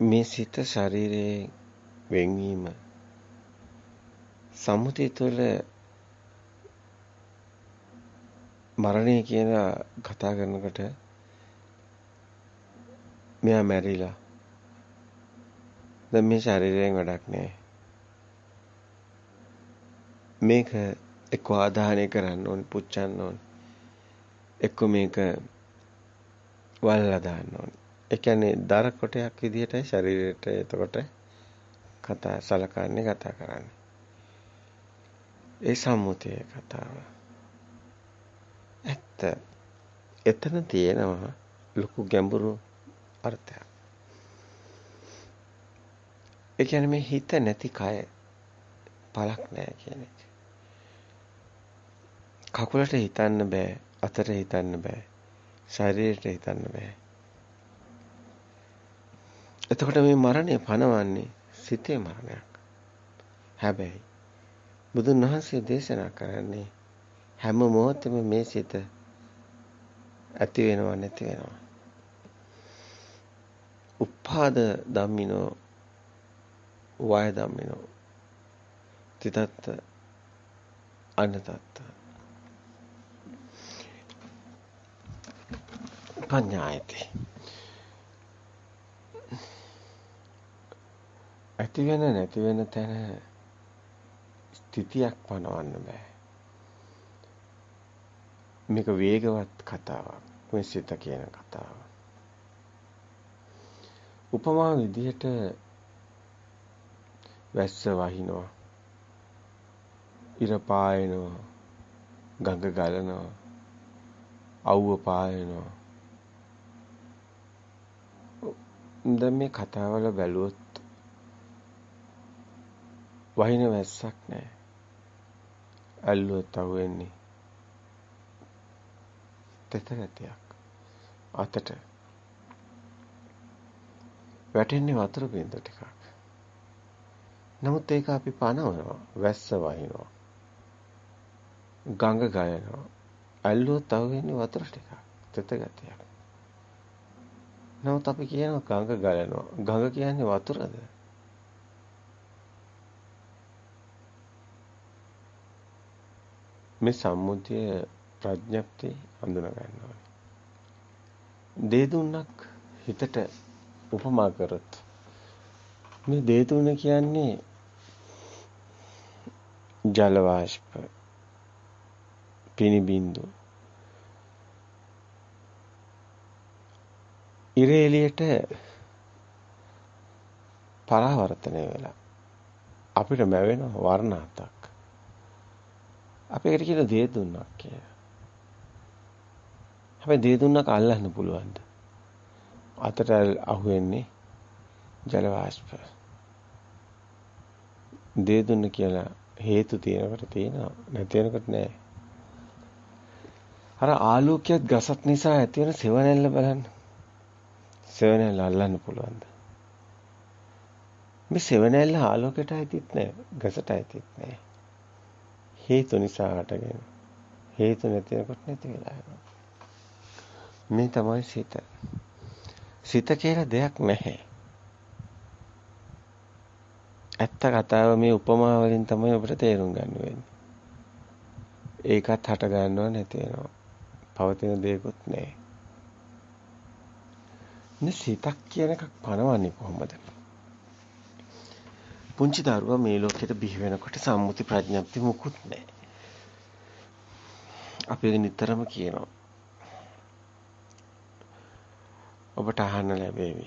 මේ සිත ශරීරයේ වෙන්වීම සම්මුතිය තුළ මරණය කියලා කතා කරනකොට මෙයා මැරිලා. දැන් මේ ශරීරයෙන් වැඩක් නැහැ. මේක එක්ක ආදාහනය කරන්න ඕන පුච්චන්න ඕන. එක්ක මේක වල්ලා දාන්න ඕන. ඒ කියන්නේ දර කොටයක් විදිහට ශරීරයට එතකොට කතා සලකන්නේ කතා කරන්නේ. ඒ සම්මුතියේ කතාව. ඇත්ත. එතන තියෙනවා ලොකු ගැඹුරු අර්ථයක්. ඒ කියන්නේ මේ හිත නැති කය පළක් නැහැ කියන එක. කකුලට හිතන්න බෑ, අතට හිතන්න බෑ, ශරීරයට හිතන්න බෑ. එතකොට මේ මරණය පනවන්නේ සිතේ මරණයක්. හැබැයි බුදුන් වහන්සේ දේශනා කරන්නේ හැම මොහොතෙම මේ සිත ඇති වෙනව නැති වෙනව. උපාද ධම්මිනෝ වාය ධම්මිනෝ තිතත්ත අනතත්ත පඤ්ඤායති ඇති වෙන නැති වෙන තැන ස්ථිතියක් පනවන්න බෑ. මේක වේගවත් කතාවක්. මේ සිත කියන කතාව. උපමා විදිහට වැස්ස වහිනවා. ඉර පායනවා. ගඟ ගලනවා. අවුව පායනවා. දැන් මේ කතාවල බැලුවොත් වහින වැස්සක් නැහැ. ඇල්ලුවත් අහුවෙන්නේ. තෙත ගැතියක්. අතට. වැටෙන්නේ වතුර බින්දු ටිකක්. නමුත් ඒක අපි පනවනවා. වැස්ස වහිනවා. ගඟ ගයනවා. ඇල්ලුවත් අහුවෙන්නේ වතුර ටිකක්. තෙත ගැතියක්. නමුත් අපි කියනවා ගඟ ගලනවා. ගඟ කියන්නේ වතුරද? මේ සම්මුතිය ප්‍රඥප්තිය හඳුනා ගන්න ඕනේ. දේදුන්නක් හිතට උපමා කරත් මේ දේදුන කියන්නේ ජල වාෂ්ප පිනි බින්දු ඉර එළියට පරාවර්තනය වෙලා අපිට මැවෙන වර්ණ හතක් අපි ඒකට කියන දේ දුන්නක් කියලා. හැබැයි දේ දුන්නක් අල්ලන්න පුළුවන්ද? අතට අහුවෙන්නේ ජල වාෂ්ප. දේ දුන්න කියලා හේතු තියෙනකොට තියෙනවා නැති වෙනකොට නෑ. අර ආලෝකයක් ගසත් නිසා ඇති වෙන සෙවණැල්ල බලන්න. සෙවණැල්ල අල්ලන්න පුළුවන්ද? මේ සෙවණැල්ල ආලෝකයට ඇතිත් නෑ, ගසට ඇතිත් නෑ. හේතු නිසා හටගෙන හේතු නැතිනකොට නැති වෙලා යනවා. මේ තමයි සිත. සිත කියලා දෙයක් නැහැ. ඇත්ත කතාව මේ උපමා වලින් තමයි ඔබට තේරුම් ගන්න වෙන්නේ. ඒකත් හට ගන්නව නැති වෙනවා. පවතින දෙයක්වත් නැහැ. නේ සිතක් කියන එකක් පනවන්නේ කොහොමද? පුංචි දරුවා මේ ලෝකෙට බිහි වෙනකොට සම්මුති ප්‍රඥප්ති මුකුත් නැහැ. අපි නිතරම කියනවා. ඔබට අහන්න ලැබෙවි.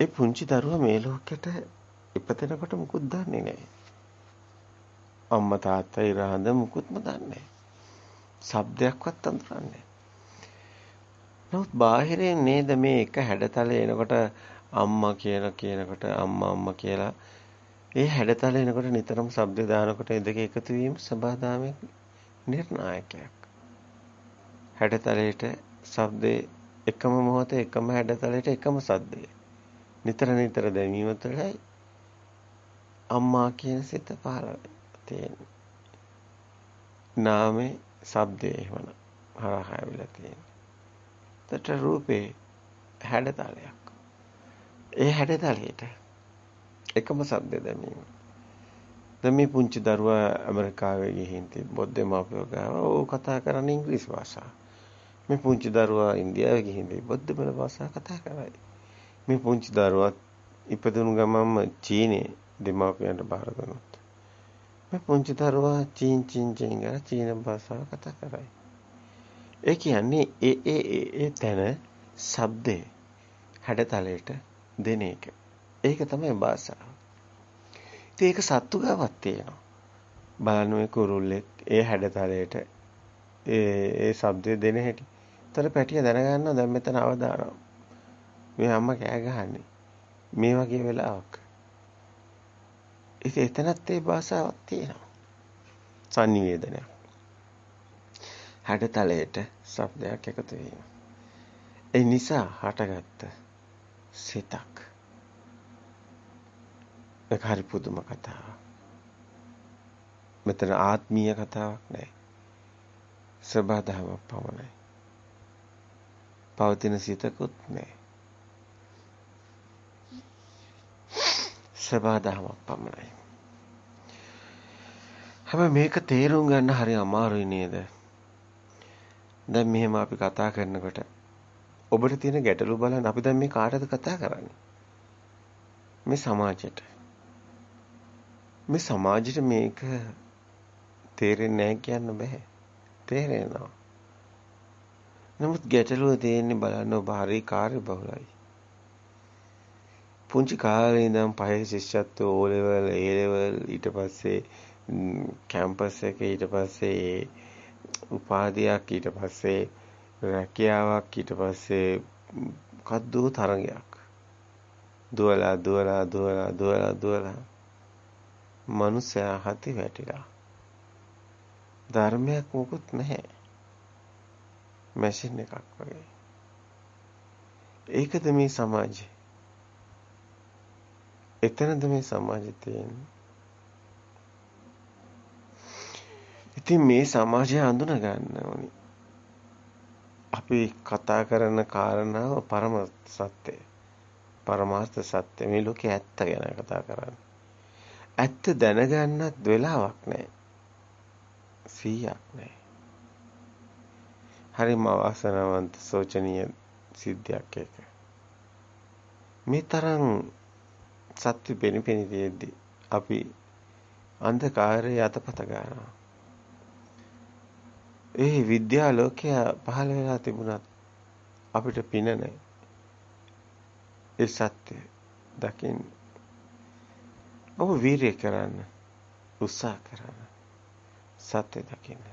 ඒ පුංචි දරුවා මේ ලෝකෙට ඉපදෙනකොට මුකුත් දන්නේ නැහැ. අම්මා තාත්තා ඉරහඳ මුකුත්ම දන්නේ නැහැ. ශබ්දයක්වත් අඳුරන්නේ නමුත් බාහිරින් නේද මේ එක හැඩතල එනකොට අම්මා කියලා කියනකොට අම්මා අම්මා කියලා ඒ හැඩතල එනකොට නිතරම ශබ්ද දානකොට ඒ දෙක එකතු වීම සබහාදාමේ නිර්ණායකයක්. හැඩතලයට ශබ්දේ එකම මොහොතේ එකම හැඩතලයට එකම සද්දය. නිතර නිතර දැමීම තුළයි අම්මා කියන සිත පහළ තියෙන්නේ. නාමේ ශබ්දේ එහෙමන හරහා ඇවිල්ලා තියෙන්නේ. ඇත්තට රූපේ හැඩතලයක්. ඒ හැඩතලයට එකම શબ્ද දැමීම. දැන් මේ පුංචි දරුවා ඇමරිකාවේ ගිහින් තිබ්බොත් දෙමාපියෝ ගාව ඕ කතා කරන්නේ ඉංග්‍රීසි භාෂාව. මේ පුංචි දරුවා ඉන්දියාවේ ගිහින් තිබ්බොත් දෙමළ භාෂාව කතා කරයි. මේ පුංචි දරුවා ඉපදුණු ගමන්ම චීනේ දෙමාපියන්ට බාර දුන්නොත්. මේ පුංචි දරුවා චීන් චීන් චීන් ගා චීන භාෂාව කතා කරයි. ඒ කියන්නේ ඒ ඒ ඒ තැන ශබ්දේ හැඩතලයට දෙන එක. ඒක තමයි භාෂාව. ඉතින් ඒක සත්තු ගාවක් තියෙනවා. බලන්න මේ කුරුල්ලෙක් ඒ හැඩතලයට ඒ ඒ ශබ්දය දෙන හැටි. ତර පැටිය දැනගන්නවා දැන් මෙතන අවදානම්. මේ අම්මා කෑ ගහන්නේ. මේ වගේ වෙලාවක. ඉතින් එතනත් ඒ භාෂාවක් තියෙනවා. sannivedanayak. හැඩතලයට ශබ්දයක් එකතු වීම. ඒ නිසා හටගත්ත සිතක්. ඒක හරි පුදුම කතාවක්. මෙතන ආත්මීය කතාවක් නෑ. සබදාවක් පමණයි. පවතින සිතකුත් නෑ. සබදාවක් පමණයි. හැබැයි මේක තේරුම් ගන්න හරි අමාරුයි නේද? දැන් මෙහෙම අපි කතා කරනකොට ඔබට තියෙන ගැටලු බලන්න අපි දැන් මේ කාටද කතා කරන්නේ? මේ සමාජයට. මේ සමාජයට මේක තේරෙන්නේ නැහැ කියන්න බෑ. තේරෙනවා. නමුත් ගැටලුව තියෙන්නේ බලන්න ඔබ හරි කාර්යබහුලයි. පුංචි කාලේ ඉඳන් පහේ ශිෂ්‍යත්ව ඕ ලෙවල් ඒ ලෙවල් ඊට පස්සේ කැම්පස් එකේ ඊට පස්සේ උපාධියක් ඊට පස්සේ රැකියාවක් ඊට පස්සේ කද්දෝ තරගයක්. දුවලා දුවලා දුවලා දුවලා දුවලා මනුස්සයා හති වැටිලා. ධර්මයක් මොකුත් නැහැ. මැෂින් එකක් වගේ. ඒකද මේ සමාජය? එතනද මේ සමාජය තියෙන්නේ? ඉතින් මේ සමාජය හඳුන ගන්න ඕනි. අපි කතා කරන කාරණාව පරම සත්‍යය. පරමාර්ථ සත්‍ය මේ ලෝකේ ඇත්ත ගැන කතා කරන්නේ. ඇත්ත දැනගන්නත් වෙලාවක් නැහැ. 100ක් නැහැ. හරිම අවාසනාවන්ත සෝචනීය සිද්ධියක් ඒක. මේ තරම් සත්‍ය පෙනිපෙනි තියෙද්දි අපි අන්ධකාරයේ අතපත ගන්නවා. ඒ විද්‍යා ලෝකයා පහළ වෙලා තිබුණත් අපිට පින නැහැ. ඒ සත්‍ය දකින්න. ඔබ වීරිය කරන්න. උත්සාහ කරන්න. සත්‍ය දකින්න.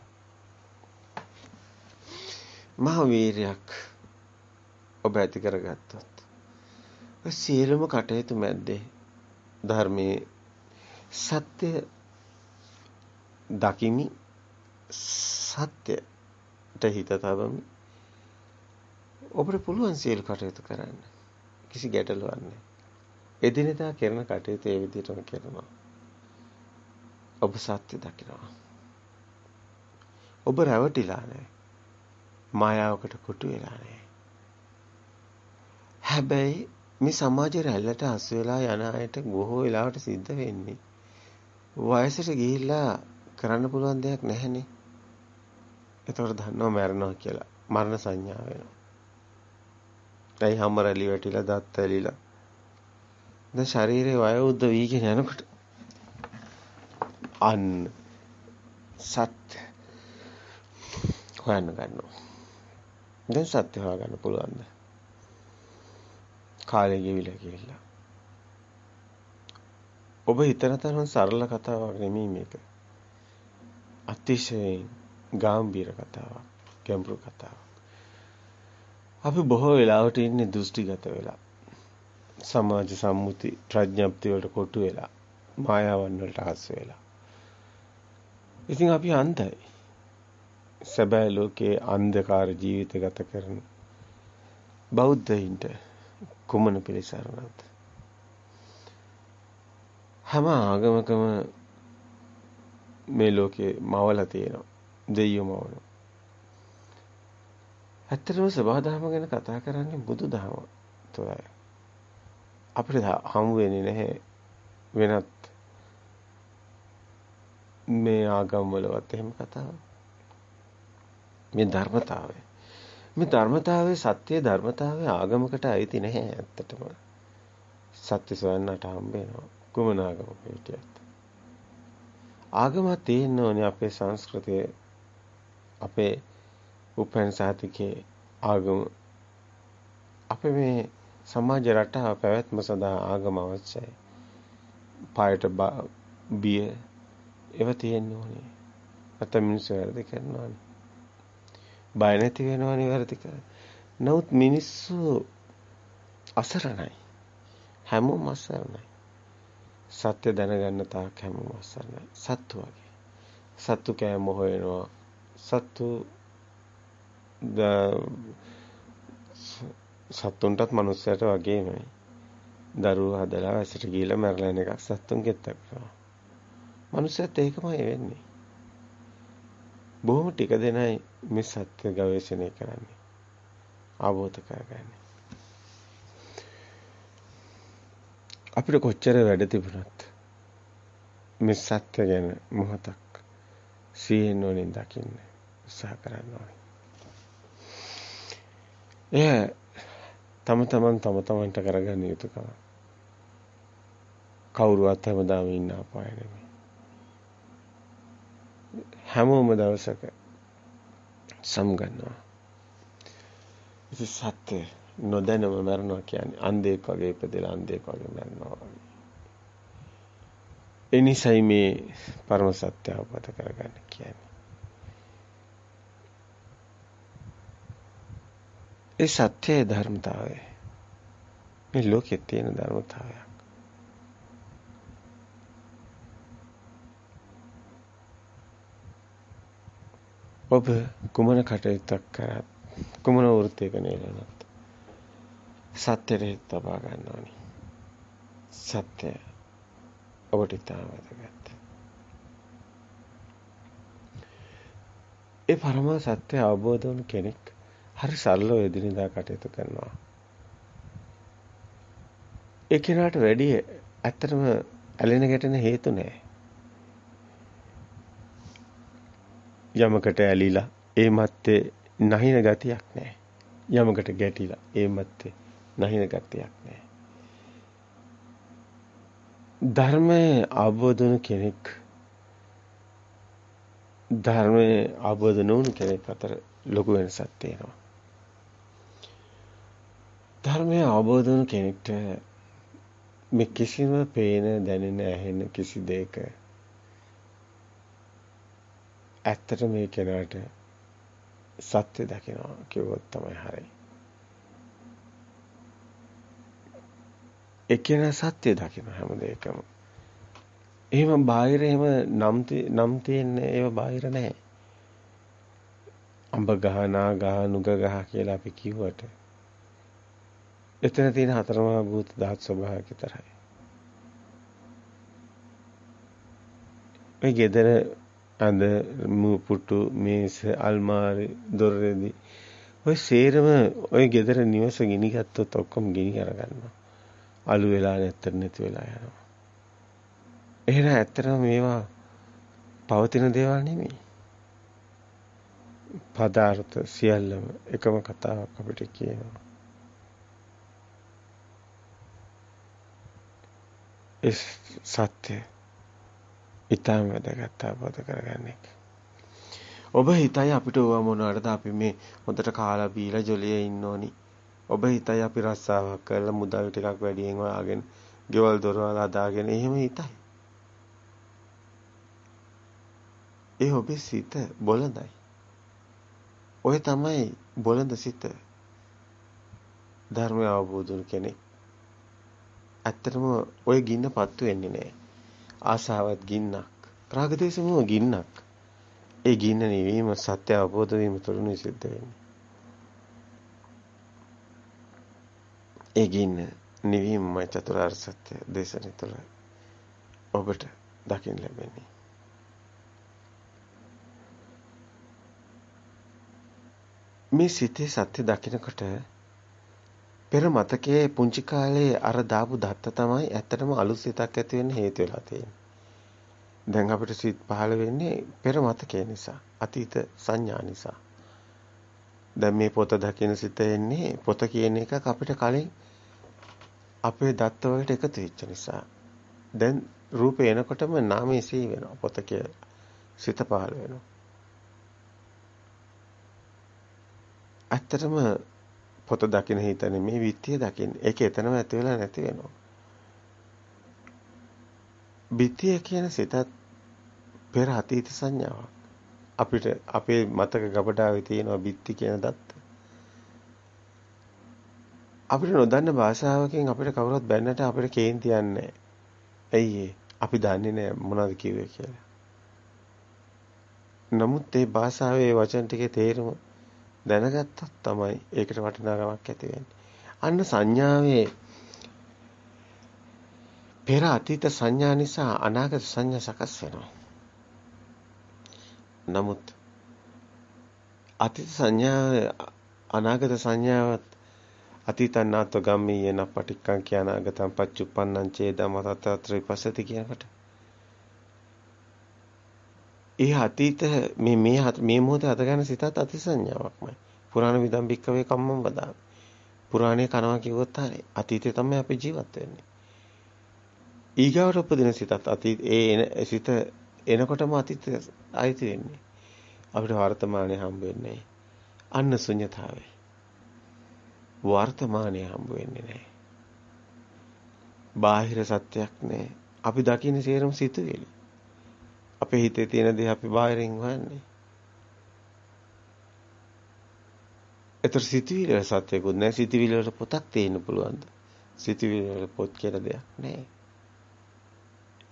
මහ වීරයක් ඔබ ඇති කරගත්තොත් සියලුම කටයුතු මැද්දේ ධර්මයේ සත්‍ය දකිමි සත්‍යයට හිත තබමි. ඔබට පුළුවන් සියලු කටයුතු කරන්න. කිසි ගැටලුවක් නැහැ. එදිනෙදා කරන කටයුතු ඒ විදිහටම කරනවා. ඔබ සත්‍ය දකිනවා. ඔබ රැවටිලා නැහැ. මායාවකට කොටු වෙලා නැහැ. හැබැයි මේ සමාජයේ රැල්ලට හසු වෙලා යන අයට බොහෝ වෙලාවට සිද්ධ වෙන්නේ වයසට ගිහිල්ලා කරන්න පුළුවන් දෙයක් නැහැනේ. එතකොට දන්නවා මැරෙනවා කියලා. මරණ සංඥා වෙනවා. ඇයි හැම රැලි වැටිලා දත් ඇලිලා. දැන් ශරීරේ වයෝවෘද්ධ වීගෙන යනකොට අන්න සත්‍ය හොයන්න ගන්නවා. දැන් සත්‍ය හොයාගන්න පුළුවන්ද? කාලය ගෙවිලා ගිහිල්ලා. ඔබ හිතන තරම් සරල කතාවක් නෙමෙයි මේක. අතිශයින් ගැඹීර කතාවක්. ගැඹුරු කතාවක්. අපි බොහෝ වෙලාවට ඉන්නේ දෘෂ්ටිගත වෙලා. සමාජ සම්මුති ප්‍රඥප්ති වලට කොටු වෙලා මායාවන් වලට හස් වෙලා. ඉතින් අපි අන්ධයි. සැබෑ ලෝකයේ අන්ධකාර ජීවිත ගත කරන බෞද්ධයින්ට කුමන පිළිසරණද? හැම ආගමකම මේ ලෝකේ මවලා තියෙනවා. දෙයියෝ මවනවා. ඇත්තටම සබහාදහම ගැන කතා කරන්නේ බුදුදහම තුළයි. අපිට හමු වෙන්නේ නැහැ වෙනත් මේ ආගම් වලවත් එහෙම කතාවක්. මේ ධර්මතාවය. මේ ධර්මතාවයේ සත්‍ය ධර්මතාවයේ ආගමකට අයිති නැහැ ඇත්තටම. සත්‍ය සොයන්නට හම්බ වෙනවා. කුමන ආගමක හිටියත්. ආගම තියෙන්න ඕනේ අපේ සංස්කෘතියේ අපේ උපෙන් සාතිකේ ආගම අපේ මේ සමාජ රටාව පැවැත්ම සඳහා ආගම අවශ්‍යයි. පායට බිය ඒව තියෙන්න ඕනේ. නැත්නම් මිනිස්සු වැරදි කරනවානේ. බය නැති වෙනවනේ වැරදි කර. නමුත් මිනිස්සු අසරණයි. හැමෝම අසරණයි. සත්‍ය දැනගන්න තාක් හැමෝම අසරණයි. සත්තු වගේ. සත්තු කෑම හොයනවා. සත්තු සත්තුන්ටත් මිනිස්සයට වගේමයි. දරුවෝ හදලා වැසට ගිහලා මැරලා යන එකක් සත්තුන්ගෙත් කරනවා. මිනිස්සුත් ඒකමයි වෙන්නේ. බොහොම ටික දෙනයි මේ සත්‍ය ගවේෂණය කරන්නේ. අවබෝධ කරගන්නේ. අපිට කොච්චර වැඩ තිබුණත් මේ සත්‍ය ගැන මොහොතක් සිහින් වලින් දකින්න උත්සාහ කරන්න ඕනේ. එය තම තමන් තම තමන්ට කරගන්න යුතුකම. කවුරුවත් හැමදාම ඉන්න අපාය නෙමෙයි. හැමෝම දවසක සම්ගන්නවා. ඉතින් සත්‍ය නොදැනම මරනවා කියන්නේ අන්ධයෙක් වගේ ඉපදෙලා අන්ධයෙක් වගේ මරනවා වගේ. එනිසයි මේ පරම සත්‍ය අවබෝධ කරගන්න කියන්නේ. ඒ සත්‍යයේ ධර්මතාවය මේ ලෝකයේ තියෙන ධර්මතාවයක්. ඔබ කුමන කටයුත්තක් කරත් කුමන වෘත්තියක නෙලනත් සත්‍යයට තබා ගන්න ඕනි. සත්‍ය ඔබට ඉතාම වැදගත්. ඒ පරම සත්‍ය අවබෝධ වුණු කෙනෙක් හරි සරලව එදිනෙදා කටයුතු කරනවා. ඒ කෙනාට වැඩි ඇත්තටම ඇලෙන ගැටෙන හේතු නැහැ. යමකට ඇලිලා ඒ මැත්තේ නැහින ගතියක් නැහැ. යමකට ගැටිලා ඒ මැත්තේ නැහින ගතියක් නැහැ. ධර්මයේ අවබෝධ කෙනෙක් ධර්මයේ අවබෝධ නොවුණු කෙනෙක් අතර ලොකු වෙනසක් තියෙනවා. ධර්මය අවබෝධ වුණු කෙනෙක්ට මේ කිසිම පේන දැනෙන ඇහෙන කිසි දෙයක ඇත්තට මේ කෙනාට සත්‍ය දකිනවා කිව්වොත් තමයි හරි. එකේන සත්‍ය දකින හැම දෙයකම. එහෙම බාහිර එහෙම නම් නම් තියෙන්නේ ඒව බාහිර නැහැ. අඹ ගහ නා ගහ නුග ගහ කියලා අපි කිව්වට එතන තියෙන හතරමහා භූත ධාතු ස්වභාවයක් විතරයි. මේ ගෙදර අඳ පුටු මේස අල්මාරි දොරෙදි ඔය සේරම ඔය ගෙදර නිවස ගිනි ගත්තොත් ඔක්කොම ගිනි අරගන්නවා. අලු වෙලා නැත්තර නැති වෙලා යනවා. එහෙනම් ඇත්තටම මේවා පවතින දේවල් නෙමෙයි. පදාර්ථ සියල්ලම එකම කතාවක් අපිට කියනවා. ඒ සත්‍ය ඊටම වැදගත් අවබෝධ කරගන්න එක. ඔබ හිතයි අපිට ඕවා මොනවටද අපි මේ හොඳට කාලා බීලා ජොලියේ ඉන්න ඕනි. ඔබ හිතයි අපි රස්සාවක් කරලා මුදල් ටිකක් වැඩියෙන් හොයාගෙන ගෙවල් දොරවල් හදාගෙන එහෙම හිතයි. ඒ ඔබේ සිත බොළඳයි. ඔය තමයි බොළඳ සිත. ධර්මය අවබෝධ කෙනෙක්. ඇත්තටම ওই ගින්න පත්තු වෙන්නේ නැහැ. ආසාවත් ගින්නක්. රාගදේශ මොහ ගින්නක්. ඒ ගින්න නිවීම සත්‍ය අවබෝධ වීම තුළින් සිද්ධ වෙන්නේ. ඒ ගින්න නිවීමයි චතුරාර්ය සත්‍ය දේශනේ තුළ ඔබට දකින්න ලැබෙන්නේ. මේ සිතේ සත්‍ය දකිනකොට පෙර මතකයේ පුංචි කාලේ අර දාපු දත්ත තමයි ඇත්තටම අලුත් සිතක් ඇති වෙන්න හේතු වෙලා තියෙන්නේ. දැන් අපිට සිත් පහළ වෙන්නේ පෙර මතකයේ නිසා, අතීත සංඥා නිසා. දැන් මේ පොත දකින සිත එන්නේ පොත කියන එකක් අපිට කලින් අපේ දත්ත වලට එකතු වෙච්ච නිසා. දැන් රූපේ එනකොටම නාමයේ සී වෙනවා. පොත සිත පහළ වෙනවා. ඇත්තටම පොත දකින හිත නෙමේ විත්තිය දකින්නේ. ඒක එතනම ඇති වෙලා නැති වෙනවා. විත්තිය කියන සිතත් පෙර අතීත සංඥාවක්. අපිට අපේ මතක ගබඩාවේ තියෙනවා විත්ති කියන දත්ත. අපිට නොදන්න භාෂාවකින් අපිට කවුරුත් බැන්නට අපිට කේන්ති යන්නේ ඇයි අපි දන්නේ නැහැ මොනවද කිව්වේ කියලා. නමුත් මේ භාෂාවේ වචන ටිකේ තේරුම දැනගත්තොත් තමයි ඒකට වටිනාකමක් ඇති වෙන්නේ. අන්න සංඥාවේ පෙර අතීත සංඥා නිසා අනාගත සංඥා සකස් වෙනවා. නමුත් අතීත සංඥා අනාගත සංඥාවත් අතීතන්නාත්ව ගම්මීයන පටික්කං කියන අගතම් පච්චුප්පන්නං චේදම තතත්‍ර විපස්සති කියනකොට ඒ අතීත මේ මේ මේ මොහොතේ අත ගන්න සිතත් අතිසඤ්ඤාවක්මයි පුරාණ විදම් බික්කවේ කම්මම් වදාන පුරාණේ කරනවා කිව්වොත් හරිය අතීතේ තමයි අපි ජීවත් වෙන්නේ. ඊගාවට උපදින සිතත් අතීත ඒ සිත එනකොටම අතීත අයිති වෙන්නේ. අපිට වර්තමානයේ හම්බ වෙන්නේ අන්න ශුන්‍යතාවේ වර්තමානයේ හම්බ වෙන්නේ නැහැ. බාහිර සත්‍යයක් නැහැ. අපි දකින්නේ සේරම සිතුවිලි. අපේ හිතේ තියෙන දේ අපි බාහිරින් හොයන්නේ. ඒතර සිතුවිලි වල සත්‍යකුත් නැහැ. සිතුවිලි වල පොතක් තියෙන්න පුළුවන්ද? සිතුවිලි වල පොත් කියලා දෙයක් නැහැ.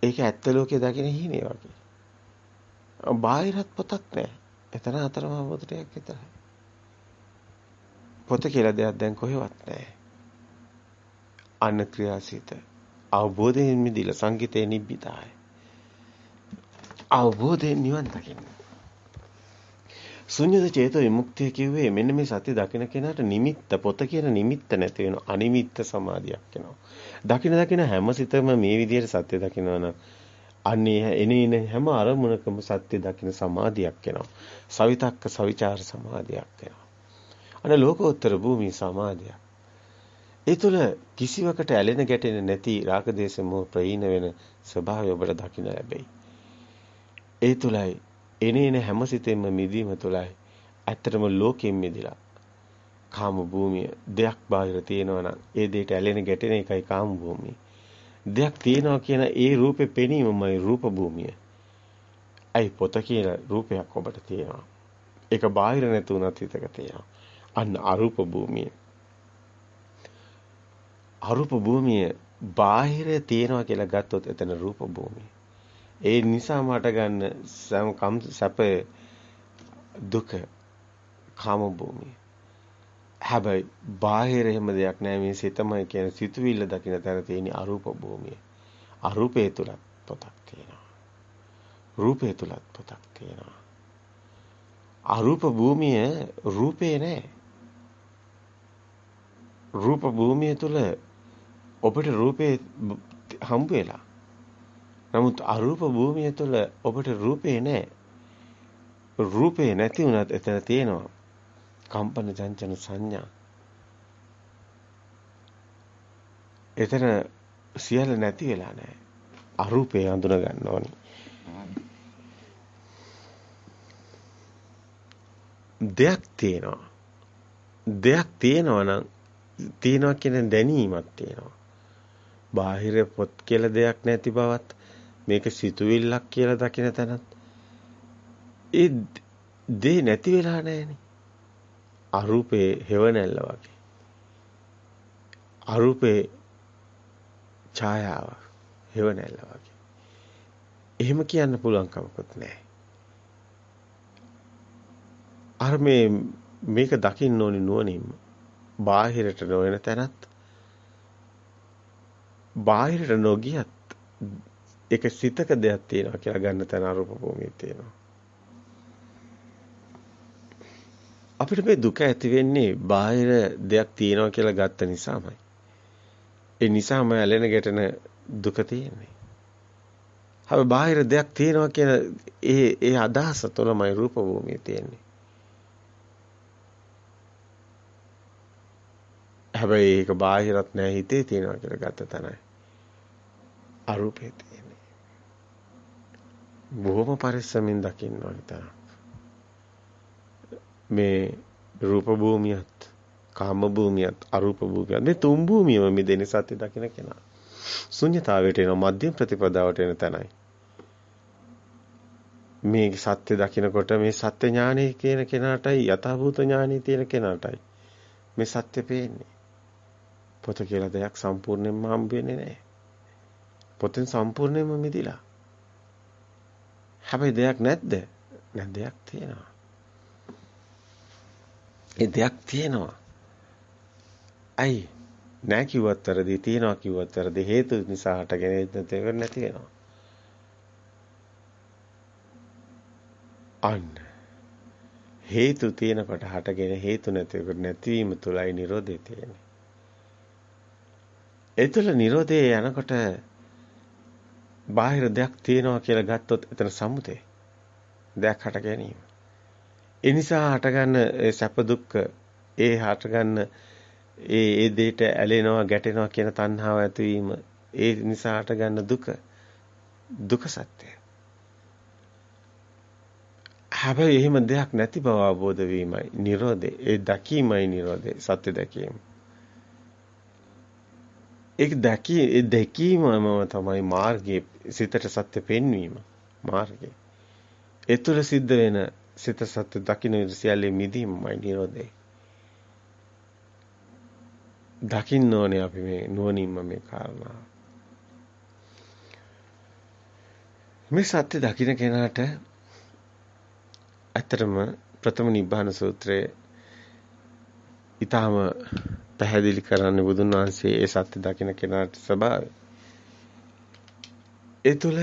ඒක ඇත්ත ලෝකයේ දකින හිනේ වගේ. බාහිරත් පොතක් නැහැ. එතන අතරමා පොතටයක් විතරයි. පොත කියලා දෙයක් දැන් කොහෙවත් නැහැ. අන්න ක්‍රියාසිත අවබෝධයෙන් මිදිලා සංගීතේ නිබ්බිදාය. අවබෝධයෙන් නිවන් දකින්න. ශුන්‍යද චේතෝ විමුක්තිය කිව්වේ මෙන්න මේ සත්‍ය දකින කෙනාට නිමිත්ත පොත කියන නිමිත්ත නැති වෙන අනිමිත්ත සමාධියක් වෙනවා. දකින දකින හැම සිතම මේ විදිහට සත්‍ය දකිනවා නම් අන්නේ එනේන හැම අරමුණකම සත්‍ය දකින සමාධියක් වෙනවා. සවිතක්ක සවිචාර සමාධියක් වෙනවා. අනේ ලෝකෝත්තර භූමි සමාධියක්. ඒ තුළ කිසිවකට ඇලෙන ගැටෙන නැති රාගදේශ මොහ ප්‍රහීන වෙන ස්වභාවය ඔබට දකින්න ලැබෙයි. ඒ තුලයි එනේන හැම සිතෙම මිදීම තුලයි ඇත්තටම ලෝකයෙන් මිදිලා කාම භූමිය දෙයක් බාහිර තියෙනවා නම් ඒ දෙයට ඇලෙන ගැටෙන එකයි කාම භූමිය. දෙයක් තියෙනවා කියන ඒ රූපේ පෙනීමමයි රූප භූමිය. අයි පොත කියන රූපයක් ඔබට තියෙනවා. ඒක බාහිර නැතුණත් හිතක තියෙනවා. අන්න අරූප භූමිය. අරූප භූමිය බාහිර තියෙනවා කියලා ගත්තොත් එතන රූප භූමිය. ඒ නිසා මට ගන්න කම් සැප දුක කාම භූමිය. හැබැයි බාහිර එහෙම දෙයක් නැහැ මේ සිතමයි කියන සිතුවිල්ල දකින්න තැන තියෙන අරූප භූමිය. අරූපේ තුලත් පොතක් තියෙනවා. රූපේ තුලත් පොතක් තියෙනවා. අරූප භූමිය රූපේ නැහැ. රූප භූමිය තුල ඔබට රූපේ හම්බ වෙලා නමුත් අරූප භූමිය තුළ ඔබට රූපේ නැහැ. රූපේ නැති වුණත් එතන තියෙනවා කම්පන චංචන සංඥා. එතන සියල්ල නැති වෙලා නැහැ. අරූපේ හඳුන ගන්න ඕනි. දෙයක් තියෙනවා. දෙයක් තියෙනවා නම් තියෙනවා කියන දැනීමක් තියෙනවා. බාහිර පොත් කියලා දෙයක් නැති බවත් මේක සිතුවිල්ලක් කියලා දකින තැනත් ඒ දේ නැති වෙලා නැහෙනේ. අරූපේ හේවණැල්ල වගේ. අරූපේ ඡායාව හේවණැල්ල වගේ. එහෙම කියන්න පුළුවන් කමකුත් නැහැ. අර මේ මේක දකින්න ඕනි නුවණින්ම. බාහිරට නොවන තැනත් බාහිරට නොගියත් ඒක සිතක දෙයක් තියෙනවා කියලා ගන්න තැන අරූප භූමියේ තියෙනවා. අපිට මේ දුක ඇති වෙන්නේ බාහිර දෙයක් තියෙනවා කියලා ගත්ත නිසාමයි. ඒ නිසාම ඇලෙන ගැටෙන දුක තියෙන්නේ. හැබැයි බාහිර දෙයක් තියෙනවා කියන ඒ ඒ අදහස තුළමයි රූප භූමිය තියෙන්නේ. හැබැයි ඒක බාහිරත් නෑ හිතේ තියෙනවා කියලා ගත්ත තැනයි. අරූපේ තියෙන්නේ. බොහොම පරිස්සමින් දකින්න ඕනේ තරම්. මේ රූප භූමියත් කාම භූමියත් අරූප භූමියත් මේ තුන් භූමියම මිදෙන සත්‍ය දකින්න කෙනා. ශුන්්‍යතාවයට එන මධ්‍යම ප්‍රතිපදාවට එන තැනයි. මේ සත්‍ය දකිනකොට මේ සත්‍ය ඥානෙ කියන කෙනාටයි යථාභූත ඥානෙ තියෙන කෙනාටයි මේ සත්‍ය පේන්නේ. පොත කියලා දෙයක් සම්පූර්ණයෙන්ම හම්බ වෙන්නේ නැහැ. පොතෙන් සම්පූර්ණයෙන්ම මිදිලා. හැබැයි දෙයක් නැද්ද? නැත් දෙයක් තියෙනවා. ඒ දෙයක් තියෙනවා. අයි නැහැ කිව්වත් වැරදි තියනවා කිව්වත් වැරදි හේතු නිසා හටගෙන දෙයක් නැති වෙනවා. අන්න හේතු තියෙනකොට හටගෙන හේතු නැතිකොට නැතිවීම තුලයි Nirodhe තියෙන්නේ. ඒ තුල Nirodhe යනකොට බාහිර දෙයක් තියෙනවා කියලා ගත්තොත් එතන සමුදේ. දෙයක් හට ගැනීම. ඒ නිසා හටගන්න සැප දුක්ඛ ඒ හටගන්න ඒ ඒ දෙයට ඇලෙනවා ගැටෙනවා කියන තණ්හාව ඇතිවීම ඒ නිසා හටගන්න දුක දුක සත්‍යය. හැබැයි එහෙම දෙයක් නැති බව අවබෝධ වීමයි Nirodhe ඒ දැකීමයි Nirodhe සත්‍ය දැකීම. ඒක දැකී ඒ දැකීමම තමයි මාර්ගයේ සිතට සත්‍ය පෙන්වීම මාර්ගය. ඒ තුළ සිද්ධ වෙන සිත සත්‍ය දකින්න සියල්ලේ මිදීමයි Nirodhe. දකින්න ඕනේ අපි මේ නුවණින්ම මේ කාරණා. මේ සත්‍ය දකින්න කෙනාට ඇත්තටම ප්‍රථම නිබ්බාන සූත්‍රයේ ඊටාම පැහැදිලි කරන්නේ බුදුන් වහන්සේ ඒ සත්‍ය දකින කෙනාට ස්වභාවය. ඒ තුල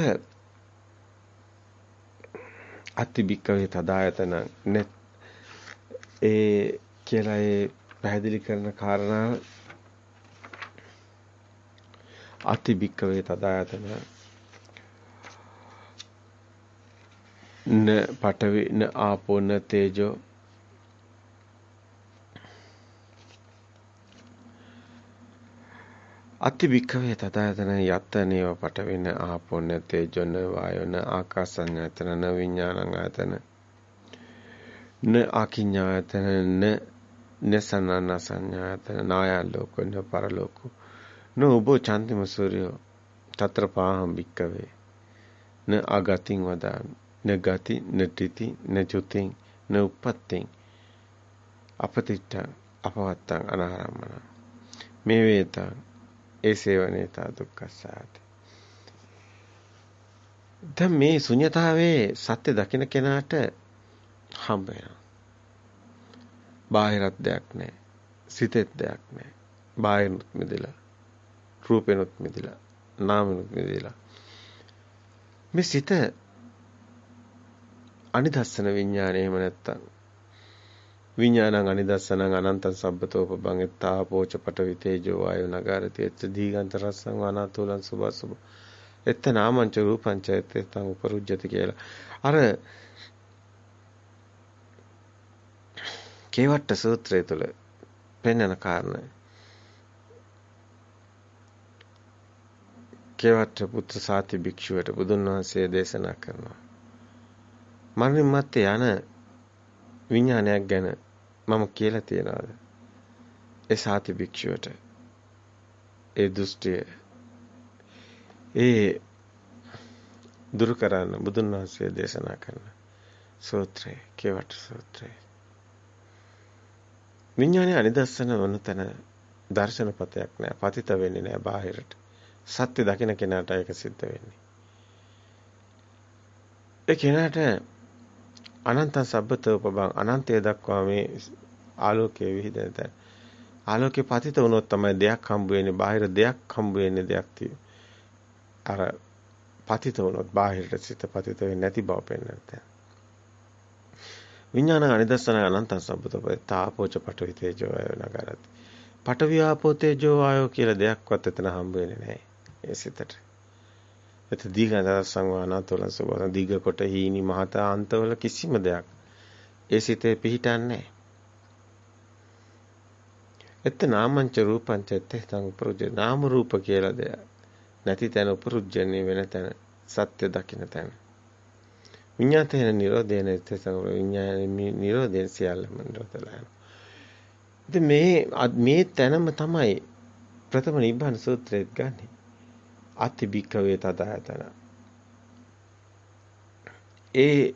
අතිබික්කවේ තදායතන net ඒ කියලා ඒ පැහැදිලි කරන කාරණාව අතිබික්කවේ තදායතන න පඨවි න ආපෝ න තේජෝ අති වික්ඛවේ තතයතන යත්තනේව පඨවින ආපෝ න තේජෝ න වායෝ න ආකාසඤ්ඤතන න විඥානං ආයතන. න ආකිඤ්ඤායතන න නසනන සංඥායතන නායන් ලෝකෝ න පරලෝකෝ. න උබෝ චන්තිම සූර්යෝ తත්‍ර පාහම් වික්ඛවේ න ආගතින් වදාමි. නගති නටිති නචුතින් නඋප්පත්තින් අපතිට්ඨ අපවත්තං අනාරම්මන මේ වේතං ඒසේවනේතා දුක්ඛසාති දැන් මේ ශුන්‍යතාවයේ සත්‍ය දකින කෙනාට හම්බ වෙනවා. බාහිරත් දෙයක් නැහැ. සිතෙත් දෙයක් නැහැ. බාහිරනුත් මිදලා රූපෙනුත් මිදලා නාමනුත් මිදලා. මේ සිත අනිදස්සන විඥානය එහෙම නැත්තම් විඥානං අනිදස්සනං අනන්තං සබ්බතෝපබං එත්තා පෝච පටවි තේජෝ වායු නගාරති එත් දීගන්ත රස්සං වනාතුලං සුභසුභ එත්ත නාමංච රූපංච එත්තං උපරුජ්ජති කියලා. අර කේවට්ට සූත්‍රය තුල පෙන්වන කාරණය. කේවට්ට පුත්‍ර සාති භික්ෂුවට බුදුන් වහන්සේ දේශනා කරනවා. මරණින් මත්තේ යන විඥානයක් ගැන මම කියලා තියනවාද? ඒ සාති භික්ෂුවට. ඒ දෘෂ්ටිය. ඒ දුරු කරන්න බුදුන් වහන්සේ දේශනා කරන සූත්‍රය කේවට සූත්‍රය. විඥානයේ අනිදස්සන වන තැන දර්ශනපතයක් නෑ පතිත වෙන්නේ නෑ බාහිරට. සත්‍ය දකින කෙනාට ඒක සිද්ධ වෙන්නේ. ඒ කෙනාට අනන්තං සබ්බතෝපබං අනන්තය දක්වා මේ ආලෝකයේ විහිදෙන තැන. ආලෝකේ පතිත වුණොත් තමයි දෙයක් හම්බ වෙන්නේ. බාහිර දෙයක් හම්බ වෙන්නේ දෙයක් අර පතිත වුණොත් බාහිරට සිත පතිත වෙන්නේ නැති බව පෙන්වන්න තැන. විඥාන අනිදස්සන අනන්තං සම්පතපේ තාපෝච පඨවි තේජෝ ආයෝ නගරති. පඨවි ආපෝ තේජෝ ආයෝ කියලා දෙයක්වත් එතන හම්බ වෙන්නේ නැහැ. ඒ සිතට. එත දීඝ සංවානතොල සබන දීඝ කොට හීනි මහත අන්තවල කිසිම දෙයක් ඒ සිතේ පිහිටන්නේ නැහැ. එත් නාමංච රූපංච තේතං උපරුජ්ජ නාම රූප කියලා දෙයක් නැති තැන උපරුජ්ජන්නේ වෙන තැන සත්‍ය දකින්න තැන. විඤ්ඤාතේන නිරෝධේන තේතං විඤ්ඤාණ නිරෝධයෙන් සියල්ලම නිරෝධලා යනවා. ඉතින් මේ මේ තැනම තමයි ප්‍රථම නිබ්බාන සූත්‍රයේත් ගන්නෙ. අතිබික්කවේ තදායතන ඒ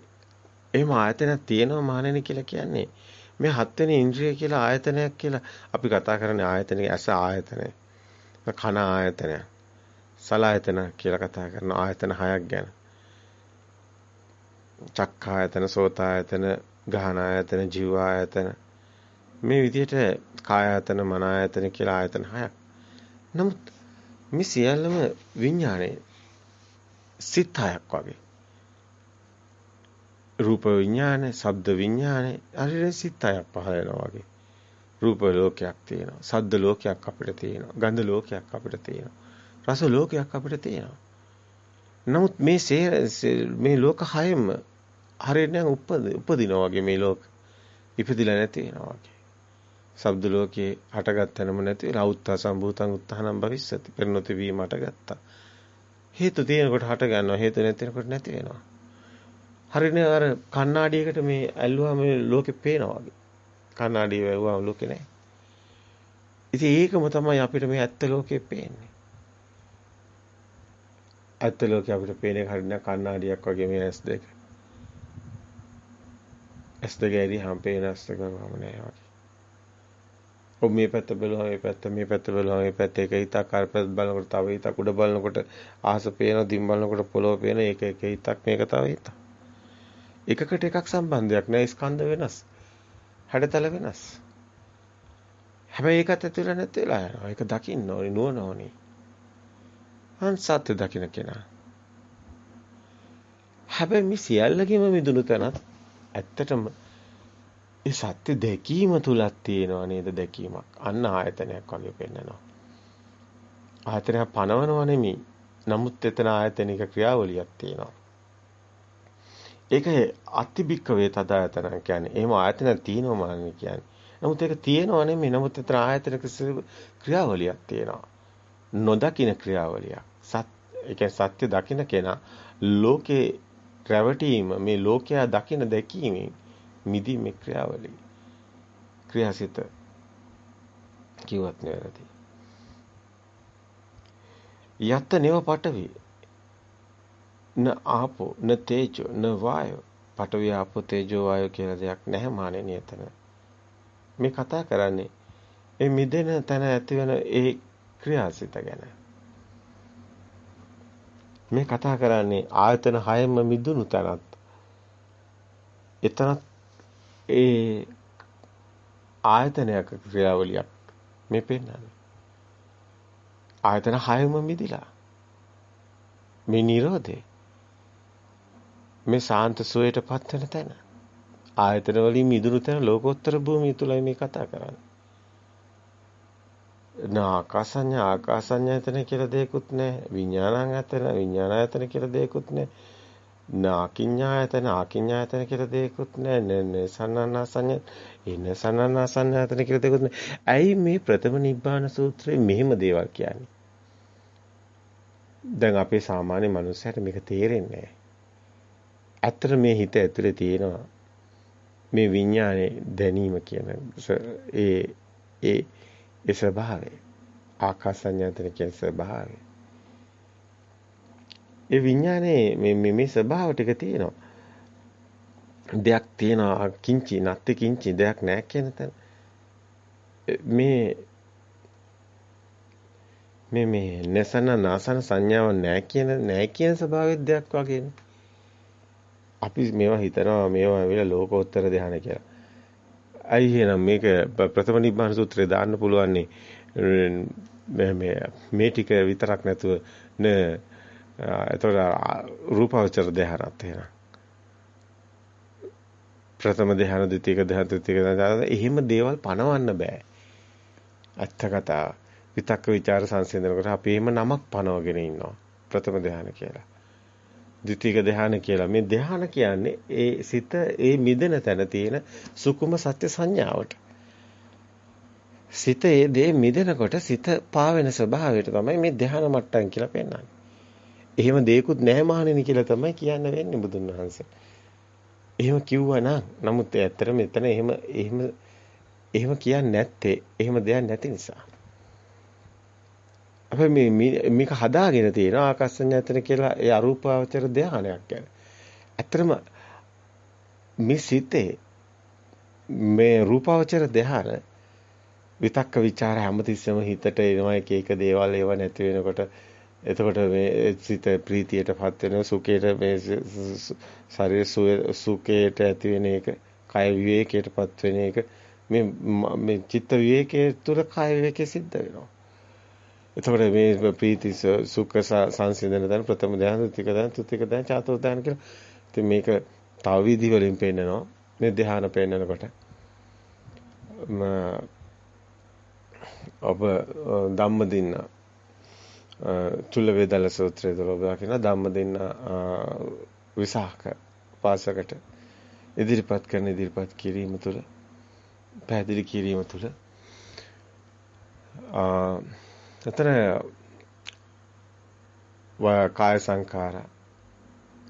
එහෙම ආයතනයක් තියෙනවා මානෙනි කියලා කියන්නේ මේ හත්වෙනි ඉන්ද්‍රිය කියලා ආයතනයක් කියලා අපි කතා කරන්නේ ආයතනයේ ඇස ආයතනය. කන ආයතනය. සලායතන කියලා කතා කරන ආයතන හයක් ගැන. චක්ඛායතන, සෝතායතන, ගහන ආයතන, ජීව ආයතන. මේ විදිහට කායායතන, මන ආයතන කියලා ආයතන හයක්. නමුත් මේ සියල්ලම විඥානයේ සිත් හයක් වගේ. රූප විඥාන, ශබ්ද විඥාන, හරියට සිත් හයක් පහළ වෙනවා වගේ. රූප ලෝකයක් තියෙනවා. ශබ්ද ලෝකයක් අපිට තියෙනවා. ගන්ධ ලෝකයක් අපිට තියෙනවා. රස ලෝකයක් අපිට තියෙනවා. නමුත් මේ මේ ලෝක හයෙම හරියට නම් උපදිනවා වගේ මේ ලෝක ඉපදිලා නැති වෙනවා වගේ. ශබ්ද ලෝකේ හටගත්තනම නැති රෞත්තා සම්භූතං උත්හානම් භවිස්සති. පෙරනොති වීම හටගත්තා. හේතු තියෙනකොට හට ගන්නවා හේතු නැතිනකොට නැති වෙනවා. හරිනේ අර කණ්ණාඩියකට මේ ඇල්ලුවා මේ ලෝකේ පේනවා වගේ. කණ්ණාඩිය වැවුවාම ලෝකේ නැහැ. ඉතින් ඒකම තමයි අපිට මේ ඇත්ත ලෝකේ පේන්නේ. ඇත්ත ලෝකේ අපිට පේන එක හරිනේ කණ්ණාඩියක් වගේ මේ S2. S2 ඇරි හැම පේන S2 ගමම නෑ වගේ. ඔබ මේ පැත්ත බලුවා මේ පැත්ත මේ පැත්ත බලුවා මේ පැත්ත එක හිතක් අර පැත්ත බලනකොට තව හිතක් උඩ බලනකොට ආහස පේනවා දිම් බලනකොට පොළොව පේන ඒක එක හිතක් මේක තව හිතක්. එකකට එකක් සම්බන්ධයක් නෑ ස්කන්ධ වෙනස්. හැඩතල වෙනස්. හැබැයි ඒකත් ඇතුළේ නැති වෙලා යනවා. ඒක දකින්න ඕනි නුවණ ඕනි. අන් සත්‍ය දකින්න කෙනා. හැබැයි මේ සියල්ලකම මිදුණු තැනත් ඇත්තටම ඒ සත්‍ය දැකීම තුලක් තියෙනවා නේද දැකීමක්. අන්න ආයතනයක් වගේ පෙන්නනවා. ආයතනයක් පනවනව නෙමෙයි. නමුත් එතන ආයතනික ක්‍රියාවලියක් තියෙනවා. ඒක අතිබික්ක වේ තදායතන කියන්නේ. එහෙම ආයතන තියෙනවා මාන්නේ කියන්නේ. නමුත් ඒක තියෙනව නෙමෙයි. නමුත් එතන ආයතනක ක්‍රියාවලියක් තියෙනවා. නොදකින ක්‍රියාවලියක්. සත් ඒ සත්‍ය දකින කෙනා ලෝකේ රැවටීම මේ ලෝකයා දකින දැකීමෙන් මිදීමේ ක්‍රියාවලිය. ක්‍රියාසිත කිව්වත් නෙවෙයි. යත්ත නේව පටවි න ආපෝ න තේජෝ න වායෝ පඨවි ආපෝ තේජෝ වායෝ කියලා දෙයක් නැහැ මානෙනි එතන මේ කතා කරන්නේ ඒ මිදෙන තැන ඇතිවන ඒ ක්‍රියාසිත ගැන මේ කතා කරන්නේ ආයතන හයෙම මිදුණු තැනත් එතනත් ඒ ආයතනයක ක්‍රියාවලියක් මේ පෙන්වන්නේ ආයතන හයෙම මිදිලා මේ නිරෝධේ මේ ශාන්ත සුවයටපත් වෙන තැන. ආයතන වලින් මිදුණු තැන ලෝකෝත්තර භූමිය තුලයි මේ කතා කරන්නේ. නාකාසඤ්ඤා ආකාසඤ්ඤායතන කියලා දෙයක්වත් නැහැ. විඥානායතන විඥානායතන කියලා දෙයක්වත් නැහැ. නාකිඤ්ඤායතන ආකිඤ්ඤායතන කියලා දෙයක්වත් නැහැ. නේ සන්නනාසඤ්ඤ ඉන්න සන්නනාසඤ්ඤායතන කියලා දෙයක්වත් නැහැ. ඇයි මේ ප්‍රථම නිබ්බාන සූත්‍රයේ මෙහෙම දේවල් කියන්නේ? දැන් අපේ සාමාන්‍ය මනුස්සයට මේක තේරෙන්නේ නැහැ. ඇත්තට මේ හිත ඇතුලේ තියෙනවා මේ විඥානේ දැනීම කියන ඒ ඒ ඒ ස්වභාවය ආකාසඤ්ඤාතන කියන ස්වභාවය ඒ විඥානේ මේ මේ මේ ස්වභාව ටික තියෙනවා. දෙයක් තියෙනවා කිංචි නැත්te කිංචි දෙයක් නැහැ කියන තැන. මේ මේ මේ නසන නාසන සංඥාවක් නැහැ කියන නැහැ කියන ස්වභාවයේ දෙයක් වගේනේ. අපි මේවා හිතනවා මේවා ඇවිල්ලා ලෝකෝත්තර ධ්‍යාන කියලා. අයි එහෙනම් මේක ප්‍රථම නිබ්බාන සූත්‍රේ දාන්න පුළුවන් මේ මේ ටික විතරක් නැතුව න එතකොට රූපාවචර ධ්‍යානත් එහෙනම්. ප්‍රථම ධ්‍යාන, ද්විතීක ධ්‍යාන, තෘතීක ධ්‍යාන එහෙම දේවල් පනවන්න බෑ. අත්ත කතාව. විතක්ක ਵਿਚාර සංසිඳනකොට අපි එහෙම නමක් පනවගෙන ඉන්නවා. ප්‍රථම ධ්‍යාන කියලා. ද්විතීක ධ්‍යාන කියලා. මේ ධ්‍යාන කියන්නේ ඒ සිත ඒ මිදෙන තැන තියෙන සුකුම සත්‍ය සංඥාවට. සිත ඒ දේ මිදෙනකොට සිත පාවෙන ස්වභාවයට තමයි මේ ධ්‍යාන මට්ටම් කියලා පෙන්වන්නේ. එහෙම දෙයක්වත් නැහැ මහණෙනි කියලා තමයි කියන්න වෙන්නේ බුදුන් වහන්සේ. එහෙම කිව්වා නම් නමුත් ඇත්තට මෙතන එහෙම එහෙම එහෙම කියන්නේ නැත්තේ එහෙම දෙයක් නැති නිසා. අපි මේ මේක හදාගෙන තියෙන ආකාශඤ්ඤයතන කියලා ඒ අරූපාවචර ධානයක් ගැන. ඇත්තටම මේ සිතේ මේ රූපාවචර ධාන විතක්ක ਵਿਚාර හැමතිස්සෙම හිතට එනවා එක එක දේවල් ඒව නැති වෙනකොට එතකොට මේ සිත ප්‍රීතියටපත් වෙනවා සුඛයට මේ ශරීර සුඛයට ඇති වෙන එක කය විවේකයටපත් වෙන එක මේ මේ චිත්ත විවේකයේ තුර කය විවේකයේ සිද්ධ වෙනවා එතකොට මේ ප්‍රීති සුඛ සංසිඳන දැන ප්‍රථම ධ්‍යාන ත්‍රික ධ්‍යාන තුතික ධ්‍යාන චතුර්ථ ධ්‍යාන කියලා. ඉතින් මේක තව විදි වලින් පෙන්නනවා. මේ ධ්‍යාන පෙන්නනකොට ඔබ ධම්මදින්න චුල්ල වේදල සූත්‍රයේ දොරබා කියන ධම්මදින්න විසාක පාසකට ඉදිරිපත් කරන ඉදිරිපත් කිරීම තුළ පැහැදිලි කිරීම තුළ. එතන කාය සංඛාර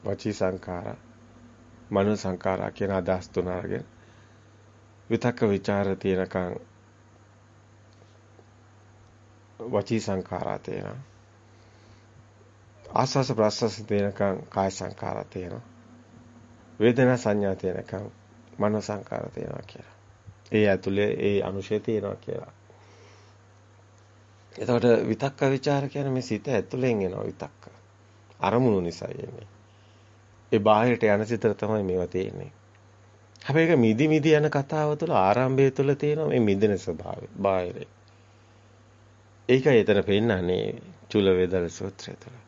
වචී සංඛාර මනෝ සංඛාර කියන අදහස් තුන අරගෙන විතක්ක ਵਿਚාර තියෙනකන් වචී සංඛාරා තියෙනවා. ආස්වාස ප්‍රස්වාස තියෙනකන් කාය සංඛාරා තියෙනවා වේදනා සංඥා තියෙනකන් මනෝ සංඛාර තියෙනවා කියලා. ඒ ඇතුලේ ඒ අනුශය තියෙනවා කියලා. එතකොට විතක්ක ਵਿਚාර කියන්නේ මේ සිත ඇතුලෙන් එනවා විතක්ක. අරමුණු නිසා එන්නේ. ඒ බාහිරට යන සිතට තමයි මේවා තියෙන්නේ. හැබැයි ඒක මිදි මිදි යන කතාව තුළ ආරම්භය තුළ තියෙන මේ මිදෙන ස්වභාවය බාහිරේ. ඒකයි එතන පෙන්නන්නේ චුල වේදල සූත්‍රය තුළ.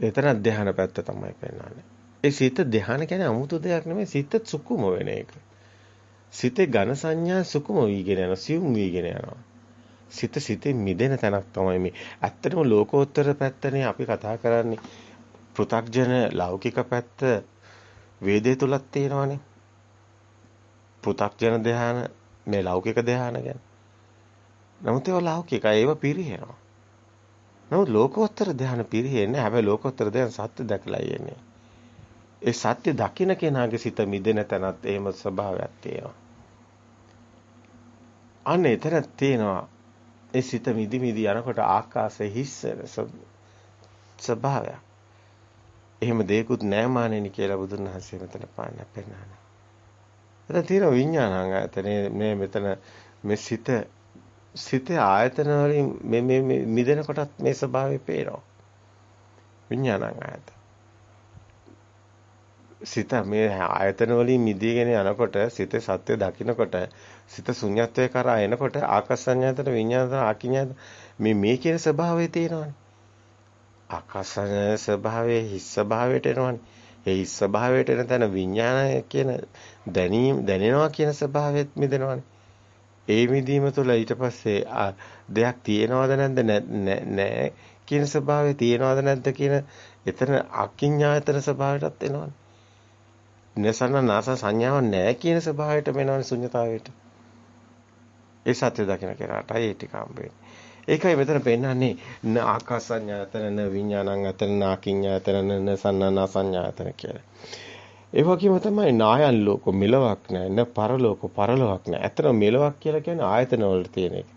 එතන ධ්‍යාන පැත්ත තමයි පෙන්වන්නේ. ඒ සිත ධ්‍යාන කියන්නේ 아무තු දෙයක් නෙමෙයි සිත සුකුම වෙන එක. සිතේ ඝන සංඥා සුකුම වීගෙන යනවා, සියුම් වීගෙන යනවා. සිත සිතේ මිදෙන තැනක් තමයි මේ. ඇත්තටම ලෝකෝත්තර පැත්තනේ අපි කතා කරන්නේ. පෘ탁ජන ලෞකික පැත්ත වේදේ තුලත් තියෙනවානේ. පෘ탁ජන ධ්‍යාන මේ ලෞකික ධ්‍යාන ගැන. නමුත් ඒවා ලෞකිකයි ඒවා පිරිහෙනවා. නමුත් ලෝකෝත්තර ධ්‍යාන පිරිහෙන්නේ හැබැයි ලෝකෝත්තර ධ්‍යාන සත්‍ය දැකලා යන්නේ. ඒ සත්‍ය දකින්න කෙනාගේ සිත මිදෙන තැනත් එහෙම ස්වභාවයක් තියෙනවා. අන්න එතන තියෙනවා ඒ සිත මිදි මිදි යනකොට ආකාශයේ හිස්සන ස්වභාවය. එහෙම දෙයක්වත් නැහැ මානෙනි කියලා බුදුන් වහන්සේ මෙතන පාන්න පෙන්නනවා. එතන තියෙන විඥානං ආයතනේ මේ මෙතන මේ සිත සිතේ ආයතන වලින් මේ මේ මිදෙන කොටත් මේ ස්වභාවය පේනවා. විඥානං ආයතන. සිත මේ ආයතන වලින් මිදීගෙන යනකොට සිතේ සත්‍ය දකිනකොට සිත ශුන්‍යත්වයේ කරා එනකොට ආකාසඤ්ඤයතන විඤ්ඤාණය ආකිඤ්ඤය මේ මේ කියන ස්වභාවය තියෙනවානේ. ආකාසඤ්ඤය ස්වභාවයේ හිස් ස්වභාවයට එනවානේ. ඒ හිස් ස්වභාවයට එන තැන විඤ්ඤාණය කියන දැනීම දැනෙනවා කියන ස්වභාවයත් මිදෙනවානේ. ඒ මිදීම තුළ ඊට පස්සේ දෙයක් තියෙනවද නැද්ද නැහැ කියන ස්වභාවය තියෙනවද නැද්ද කියන එතන අකිඤ්ඤායතන ස්වභාවයටත් එනවනේ. නසන නාස සංඥාවක් නැහැ කියන ස්වභාවයට වෙනවනේ ශුන්‍යතාවයට. ඒ සත්‍ය දකින්න කෙනාටයි ඒ ටික හම්බෙන්නේ. ඒකයි මෙතන පෙන්නන්නේ න ආකාස සංඥාතන න විඥානං අතන නාකිඤ්ඤාතන න සන්නනා සංඥාතන කියලා. ඒ වගේම තමයි නායන් ලෝක මෙලවක් නැහැ න පරලෝක පරලොවක් නැහැ. ඇත්තට මෙලවක් කියලා කියන්නේ ආයතන වලට තියෙන එක.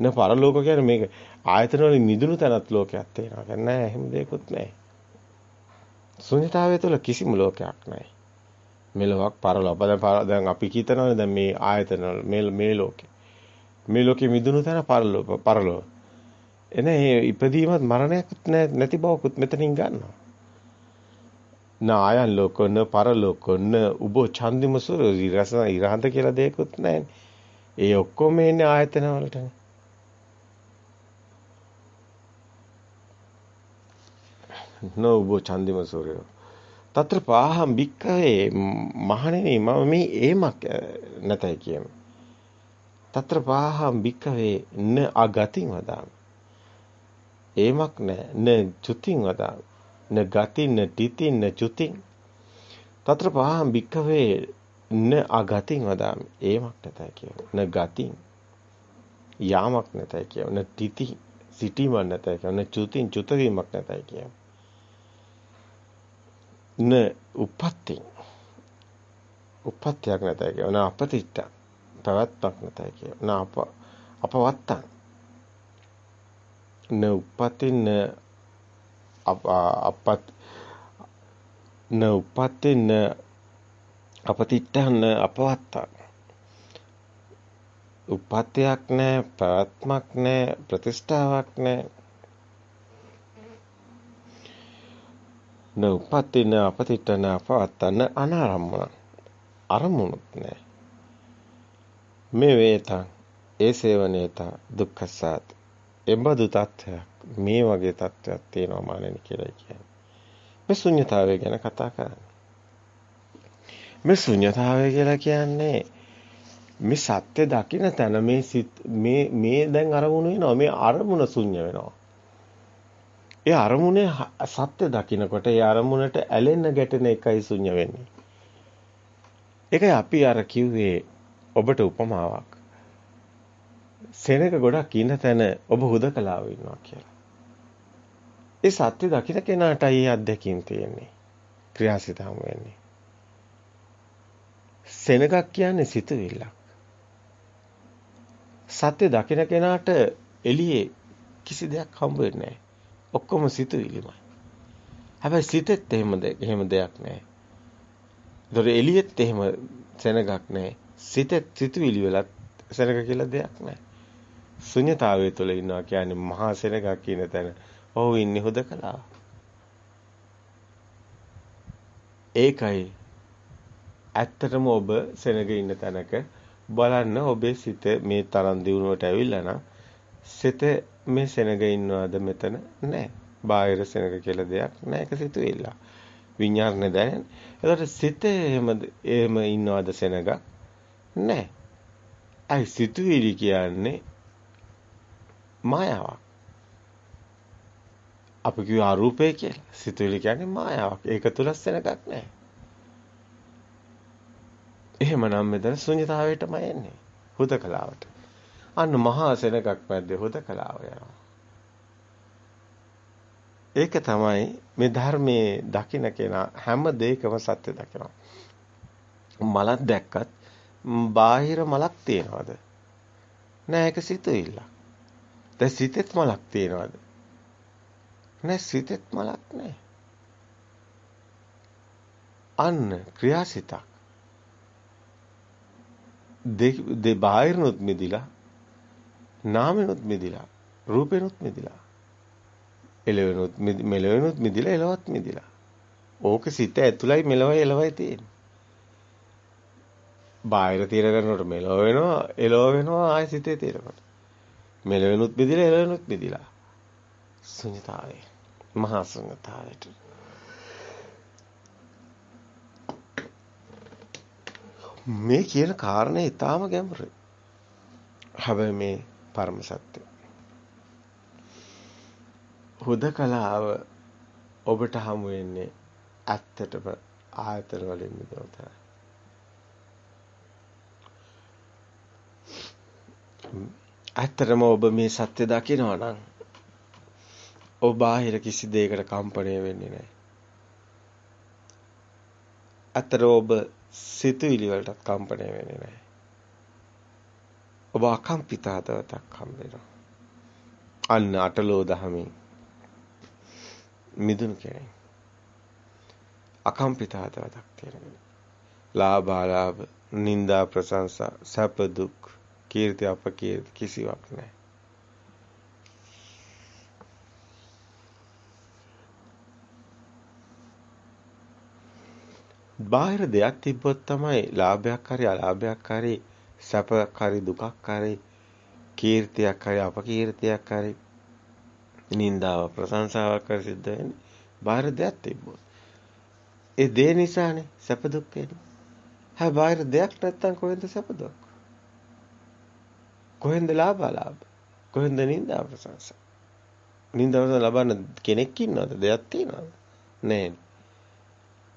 න පරලෝක කියන්නේ මේක ආයතන වලින් මිදුණු තැනත් ලෝකයක් තියෙනවා. නෑ එහෙම දෙයක්වත් නැහැ. ශුන්‍යතාවය තුළ කිසිම ලෝකයක් නැහැ. මෙලොවක් පරලොව. දැන් අපි හිතනවානේ දැන් මේ ආයතන මේ මේ ලෝකේ. මේ ලෝකෙ මිදුණු තැන පරලොව පරලොව. එන මේ ඉපදීමත් මරණයක්වත් නැති බවකුත් මෙතනින් ගන්නවා. නායන් ලෝකන පරලෝකන උබෝ ඡන්දිම සුර ඉරස ඉරහඳ කියලා දෙයක්වත් නැහැ. ඒ ඔක්කොම එන්නේ ආයතන වලටනේ. නෝ උබෝ ඡන්දිම සූර්යෝ తත්‍ර පාහම් භික්කවේ මහණෙනි මම මේ ඒමක් නැතයි කියමු. తත්‍ර පාහම් භික්කවේ න අගතින් වදාමි. ඒමක් නැ න චුතින් වදාමි. න ගතින් න තිතින් න චුතින්. తත්‍ර පාහම් භික්කවේ න අගතින් වදාමි. ඒමක් නැතයි කියමු. න ගතින් යාමක් නැතයි කියමු. න තිති සිටීමක් නැතයි කියමු. න චුතින් චුත වීමක් නැතයි කියමු. න උපත්ති උපත්යක් නැතයි කියව. න අපතිත්ත පැවැත්මක් නැතයි කියව. න අප අපවත්තං න උපත්ති න අපත් න උපත්ති න අපතිත්තං න අපවත්තං. උපත්යක් නැහැ පැවැත්මක් නැහැ ප්‍රතිෂ්ඨාවක් නැහැ න උපත්තින අපතිටන අපවත්තන අනාරම්මන අරමුණුත් නැහැ මේ වේතං ඒ සේවනේත දුක්ඛසාත එබඳු තත්ත්වයක්. මේ වගේ තත්ත්වයක් තියෙනවා මානෙනි කියලා කියන්නේ මේ ශුන්්‍යතාවය ගැන කතා කරන්නේ මේ ශුන්්‍යතාවය කියලා කියන්නේ මේ සත්‍ය දකින්න තැන මේ මේ මේ දැන් අරමුණු වෙනවා මේ අරමුණ ශුන්‍ය වෙනවා ඒ අරමුණේ සත්‍ය දකිනකොට ඒ අරමුණට ඇලෙන්න ගැටෙන එකයි ශුන්‍ය වෙන්නේ. ඒකයි අපි අර කිව්වේ ඔබට උපමාවක්. සෙනඟ ගොඩක් ඉන්න තැන ඔබ හුදකලාව ඉන්නවා කියලා. ඒ සත්‍ය දකින කෙනාටයි අත්දැකීම් තියෙන්නේ. ක්‍රියාසිත හමු වෙන්නේ. සෙනඟක් කියන්නේ සිතුවිල්ලක්. සත්‍ය දකින කෙනාට එළියේ කිසි දෙයක් හම්බ වෙන්නේ නැහැ. ඔක්කොම සිතුවිලිමයි. හැබැයි සිතෙත් එහෙම එහෙම දෙයක් නැහැ. ඒතොර එළියෙත් එහෙම සෙනගක් නැහැ. සිතෙත් සිතුවිලි වලත් සෙනග කියලා දෙයක් නැහැ. ශුන්‍යතාවය තුළ ඉන්නවා කියන්නේ මහා සෙනගක් කියන තැන. ඔව් ඉන්නේ හුදකලා. ඒකයි ඇත්තටම ඔබ සෙනග ඉන්න තැනක බලන්න ඔබේ සිත මේ තරම් දියුණුවට ඇවිල්ලා නම් සිත මේ සෙනග ඉන්නවද මෙතන නැහැ. බාහිර සෙනග කියලා දෙයක් නැහැ. ඒක සිතුවිල්ල. විඤ්ඤාණය දැනෙන. ඒකට සිත එහෙම එහෙම ඉන්නවද සෙනග? නැහැ. අයි සිතුවිලි කියන්නේ මායාවක්. අපි කියව අරූපය කියලා. සිතුවිලි කියන්නේ මායාවක්. ඒක තුල සෙනගක් නැහැ. එහෙමනම් මෙතන ශුන්‍යතාවයටම එන්නේ. හුදකලාවට. අන්න මහා සෙනගක් මැද්දේ හුදකලාව යනවා. ඒක තමයි මේ ධර්මයේ දකින්න කෙනා හැම දෙයකම සත්‍ය දකිනවා. මලක් දැක්කත් බාහිර මලක් තියනවද? නෑ ඒක සිතුවිල්ල. දැන් සිතෙත් මලක් තියනවද? නෑ සිතෙත් මලක් නෑ. අන්න ක්‍රියාසිතක්. දෙ බාහිරනොත් මිදිලා නාමෙනුත් මිදිලා රූපෙනුත් මිදිලා එළවෙනුත් මෙලවෙනුත් මිදිලා එලවත් මිදිලා ඕක සිත ඇතුළයි මෙලවයි එලවයි තියෙන්නේ බාහිර තිර කරනකොට මෙලව වෙනවා එලව වෙනවා ආය සිතේ තිරකට මෙලවෙනුත් මිදිලා එලවෙනුත් මිදිලා ශුන්‍යතාවය මහා ශුන්‍යතාවයට මේ කියන කාරණේ ඊටාම ගැඹුරුයි හැබැයි මේ පරම සත්‍ය. හුදකලාව ඔබට හමු වෙන්නේ ඇත්තටම ආයතන වලින් මිදවතයි. ඇත්තටම ඔබ මේ සත්‍ය දකිනවා නම් ඔබ බාහිර කිසි දෙයකට කම්පණය වෙන්නේ නැහැ. අතර ඔබ සිතුවිලි වලටත් කම්පණය වෙන්නේ නැහැ. ඔබ අකම්පිත හදවතක් හම්බෙනවා. අන්න අටලෝ දහමින් මිදුණු කෙනෙක්. අකම්පිත හදවතක් තියෙන ලාභාලාභ, නිന്ദා ප්‍රශංසා, සැප දුක්, කීර්ති අපකීර්ති කිසිවක් නැහැ. බාහිර දෙයක් තිබ්බොත් තමයි ලාභයක් හරි අලාභයක් හරි සැපක් හරි දුකක් හරි කීර්තියක් හරි අපකීර්තියක් හරි නින්දාව ප්‍රශංසාවක් හරි සිද්ධ වෙන්නේ බාහිර දෙයක් තිබ්බොත්. ඒ දේ නිසානේ සැප දුක් වෙන්නේ. හැබැයි බාහිර දෙයක් නැත්තම් කොහෙන්ද සැප දුක්? කොහෙන්ද ලාභ අලාභ? කොහෙන්ද නින්දා ප්‍රශංසා? නින්දාව ලබන්න කෙනෙක් ඉන්නවද? දෙයක් තියනවද? නැහැ.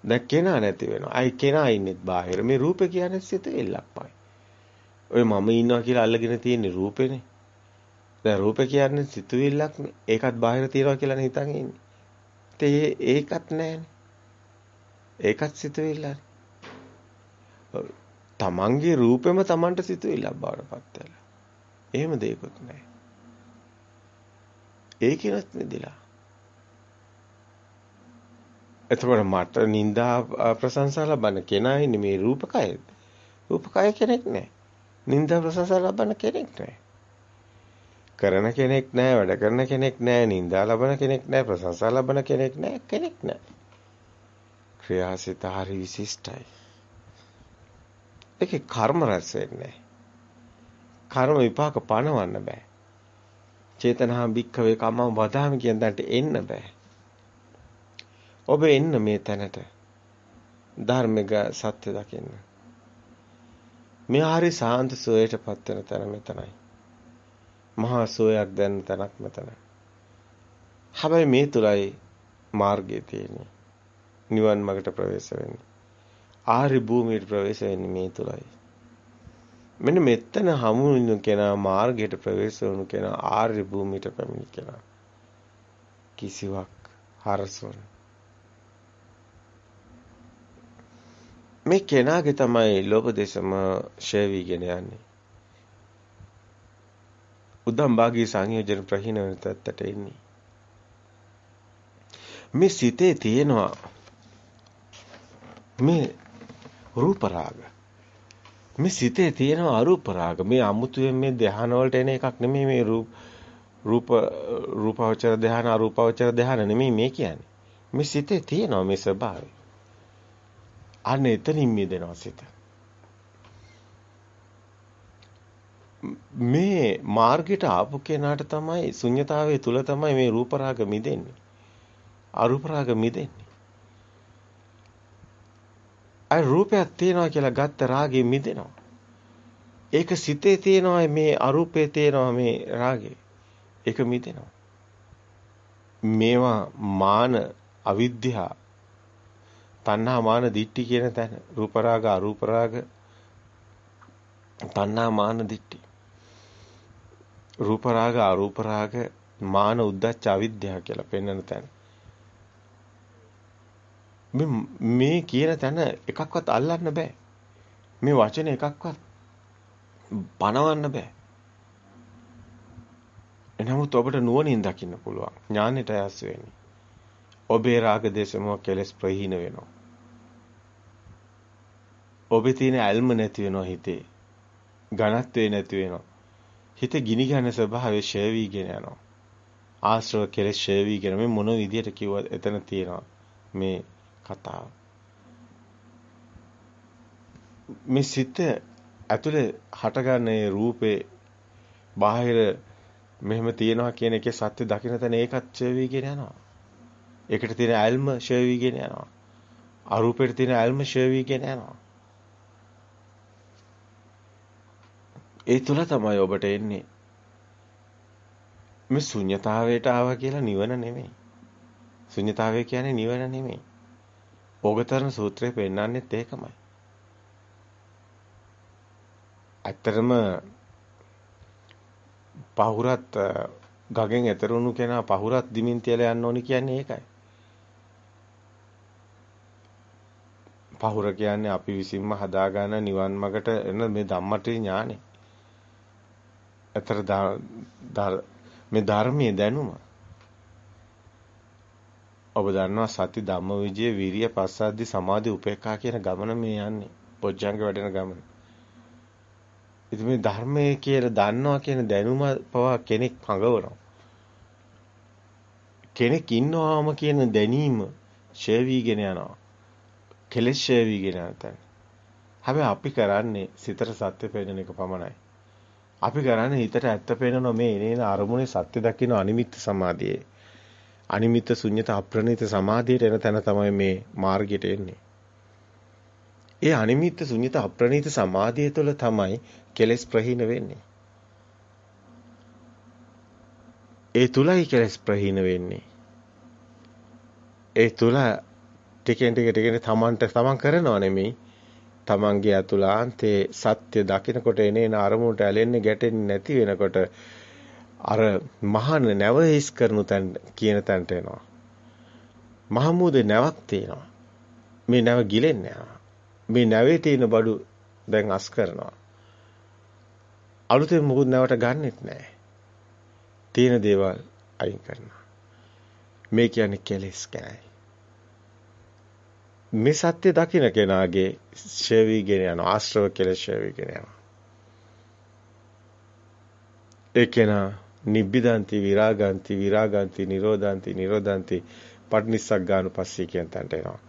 දැන් කෙනා නැති වෙනවා. අයි කෙනා ඉන්නෙත් බාහිර. මේ රූපේ කියන්නේ සිතුවිල්ලක්මයි. ඔය මම ඉන්නවා කියලා අල්ලගෙන තියෙන රූපේනේ. දැන් රූපේ කියන්නේ සිතුවිල්ලක්නේ. ඒකත් බාහිර තියනවා කියලා හිතන් ඉන්නේ. ඒ ඒකත් නැහැනේ. ඒකත් සිතුවිල්ලනේ. තමන්ගේ රූපෙම තමන්ට සිතුවිල්ලක් බවට පත් වෙලා. එහෙම දෙයක්වත් නැහැ. ඒකිනත් නිදිලා. එතකොට මට නිന്ദා ප්‍රශංසා ලබන කෙනයි නෙමේ රූපකය. රූපකය කෙනෙක් නෑ. නිന്ദා ප්‍රශංසා ලබන කෙනෙක් නෑ. කරන කෙනෙක් නෑ, වැඩ කරන කෙනෙක් නෑ, නිന്ദා ලබන කෙනෙක් නෑ, ප්‍රශංසා ලබන කෙනෙක් නෑ, කෙනෙක් නෑ. ක්‍රියාසිත හරි විශිෂ්ටයි. ඒකේ කර්ම රැස් වෙන්නේ කර්ම විපාක පණවන්න බෑ. චේතනා භික්ඛවේ කම්මං වදාමි කියන දන්ට එන්න බෑ. ඔබ එන්න මේ තැනට. ධර්මික සත්‍ය දකින්න. මේ හරි සාන්ත සෝයටපත් වෙන තැන මෙතනයි. මහා සෝයක් දැන් තැනක් මෙතන. හැබැයි මේ තුලයි මාර්ගය තියෙන්නේ. නිවන් මාර්ගට ප්‍රවේශ වෙන්නේ. ආර්ය භූමියට ප්‍රවේශ වෙන්නේ මේ තුලයි. මෙන්න මෙතන හමු වෙන කෙනා මාර්ගයට ප්‍රවේශ වුණු කෙනා ආර්ය භූමියට පැමිණි කෙනා. කිසිවක් හරසොන. මේ කෙනාගේ තමයි ලෝභ දේශම ෂේවිගෙන යන්නේ. උදම් භාගී සංයෝජන ප්‍රහීන වෙන තත්ත්වයට එන්නේ. මේ සිතේ තියෙනවා මේ රූප රාග. මේ සිතේ තියෙන අරූප රාග. මේ අමුතුවෙන් මේ ධ්‍යාන වලට එන එකක් නෙමෙයි මේ රූප රූප රූපවචර ධ්‍යාන අරූපවචර ධ්‍යාන නෙමෙයි මේ කියන්නේ. මේ සිතේ තියෙනවා මේ ස්වභාවය. අන්න එතනින් මිදෙනවා සිත. මේ මාර්ගයට ආපු කෙනාට තමයි ශුන්්‍යතාවයේ තුල තමයි මේ රූප රාග මිදෙන්නේ. අරූප රාග මිදෙන්නේ. අය රූපයක් තියෙනවා කියලා ගත්ත රාගෙ මිදෙනවා. ඒක සිතේ තියෙනවා මේ අරූපේ තියෙනවා මේ රාගේ. ඒක මිදෙනවා. මේවා මාන අවිද්‍යාව තණ්හා මාන දිට්ටි කියන තැන රූප රාග අරූප රාග තණ්හා මාන දිට්ටි රූප රාග අරූප රාග මාන උද්දච්ච අවිද්‍යාව කියලා පෙන්වන තැන මේ කියන තැන එකක්වත් අල්ලන්න බෑ. මේ වචන එකක්වත් පනවන්න බෑ. එනමුත් ඔබට නුවණින් දකින්න පුළුවන්. ඥානෙට ඇස් වෙන්නේ. ඔබේ රාග දේශම කෙලස් ප්‍රහීන වෙනවා. ඔබේ තියෙන ඇල්ම නැති වෙනවා හිතේ. ඝනත්වේ නැති වෙනවා. හිත ගිනි ගන්න ස්වභාවය ෂේ වීගෙන යනවා. ආශ්‍රව කෙලස් ෂේ වීගෙන මේ මොන විදියට කිව්වද එතන තියෙනවා. මේ කතාව. මේ සිත ඇතුලේ හටගන්නේ රූපේ බාහිර මෙහෙම තියෙනවා කියන එකේ සත්‍ය දකින්න තැන ඒකත් ඡය වීගෙන යනවා. ඒකට තියෙන ඇල්ම ඡය වීගෙන යනවා. අරූපෙට තියෙන ඇල්ම ඡය වීගෙන යනවා. ඒ තුල තමයි ඔබට එන්නේ මේ ශුන්්‍යතාවයට ආවා කියලා නිවන නෙමෙයි. ශුන්්‍යතාවය කියන්නේ නිවන නෙමෙයි. ඕගතරණ සූත්‍රය පෙන්නන්නේත් ඒකමයි. ඇත්තටම පහුරත් ගගෙන් එතරුණු කෙනා පහුරත් දිමින් තියලා යන්න ඕනි කියන්නේ ඒකයි. පහුර කියන්නේ අපි විසින්ම හදාගන්න නිවන් මාර්ගට එන මේ ධම්මටි ඥානෙ. අතර මේ ධර්මයේ දැනුම ඔබ දන්නවා සති ධම්මවිජය විරිය පස්සද්ධි සමාධි උපේක්ඛා කියන ගමන මේ යන්නේ. පොජ්ජංග වැඩෙන ගමන. ඉතින් මේ ධර්මයේ කියලා දන්නවා කියන දැනුම පවා කෙනෙක් පඟවනවා. කෙනෙක් ඉන්නවාම කියන දැනීම ෂේවීගෙන යනවා. කෙලෙස් ෂේවීගෙන යනවා. හැබැයි අපි කරන්නේ සිතට සත්‍ය පෙන්නන එක පමණයි. අපි කරන්නේ හිතට ඇත්ත පෙන්නන මේ එනේන අරමුණේ සත්‍ය දකින්න අනිමිත්ත සමාධියේ. අනිමිත්ත ශුන්්‍යත අප්‍රණීත සමාධියට එන තැන තමයි මේ මාර්ගයට එන්නේ. ඒ අනිමිත්ත ශුන්්‍යත අප්‍රණීත සමාධිය තුළ තමයි කෙලෙස් ප්‍රහීන වෙන්නේ. ඒ තුලයි කෙලෙස් ප්‍රහීන වෙන්නේ. ඒ තුල ටිකෙන් ටික ටිකෙන් තමන්ට තමන් කරනව නෙමෙයි තමන්ගේ අතුලාන්තේ සත්‍ය දකිනකොට එනේන අරමුණට ඇලෙන්නේ ගැටෙන්නේ නැති වෙනකොට අර මහාන නැව හිස් කරනු තැන් කියන තැනට එනවා. මහමූදේ නැවක් තියෙනවා. මේ නැව ගිලෙන්නේ මේ නැවේ තියෙන බඩු දැන් අස් කරනවා. අලුතෙන් මොකුත් නැවට ගන්නෙත් නැහැ. තියෙන දේවල් අයින් කරනවා. මේ කියන්නේ කෙලෙස් ගැනයි. මේ සත්‍ය දකින්න කෙනාගේ ෂේවිගෙන යන ආශ්‍රව කෙලෙස් ෂේවිගෙන යනවා. ඒ කෙනා නිබ්බිදන්ති විරාගන්ති විරාගන්ති නිරෝධන්ති නිරෝධන්ති පටිනිස්සග්ගානුපස්සී කියන තැනට එනවා.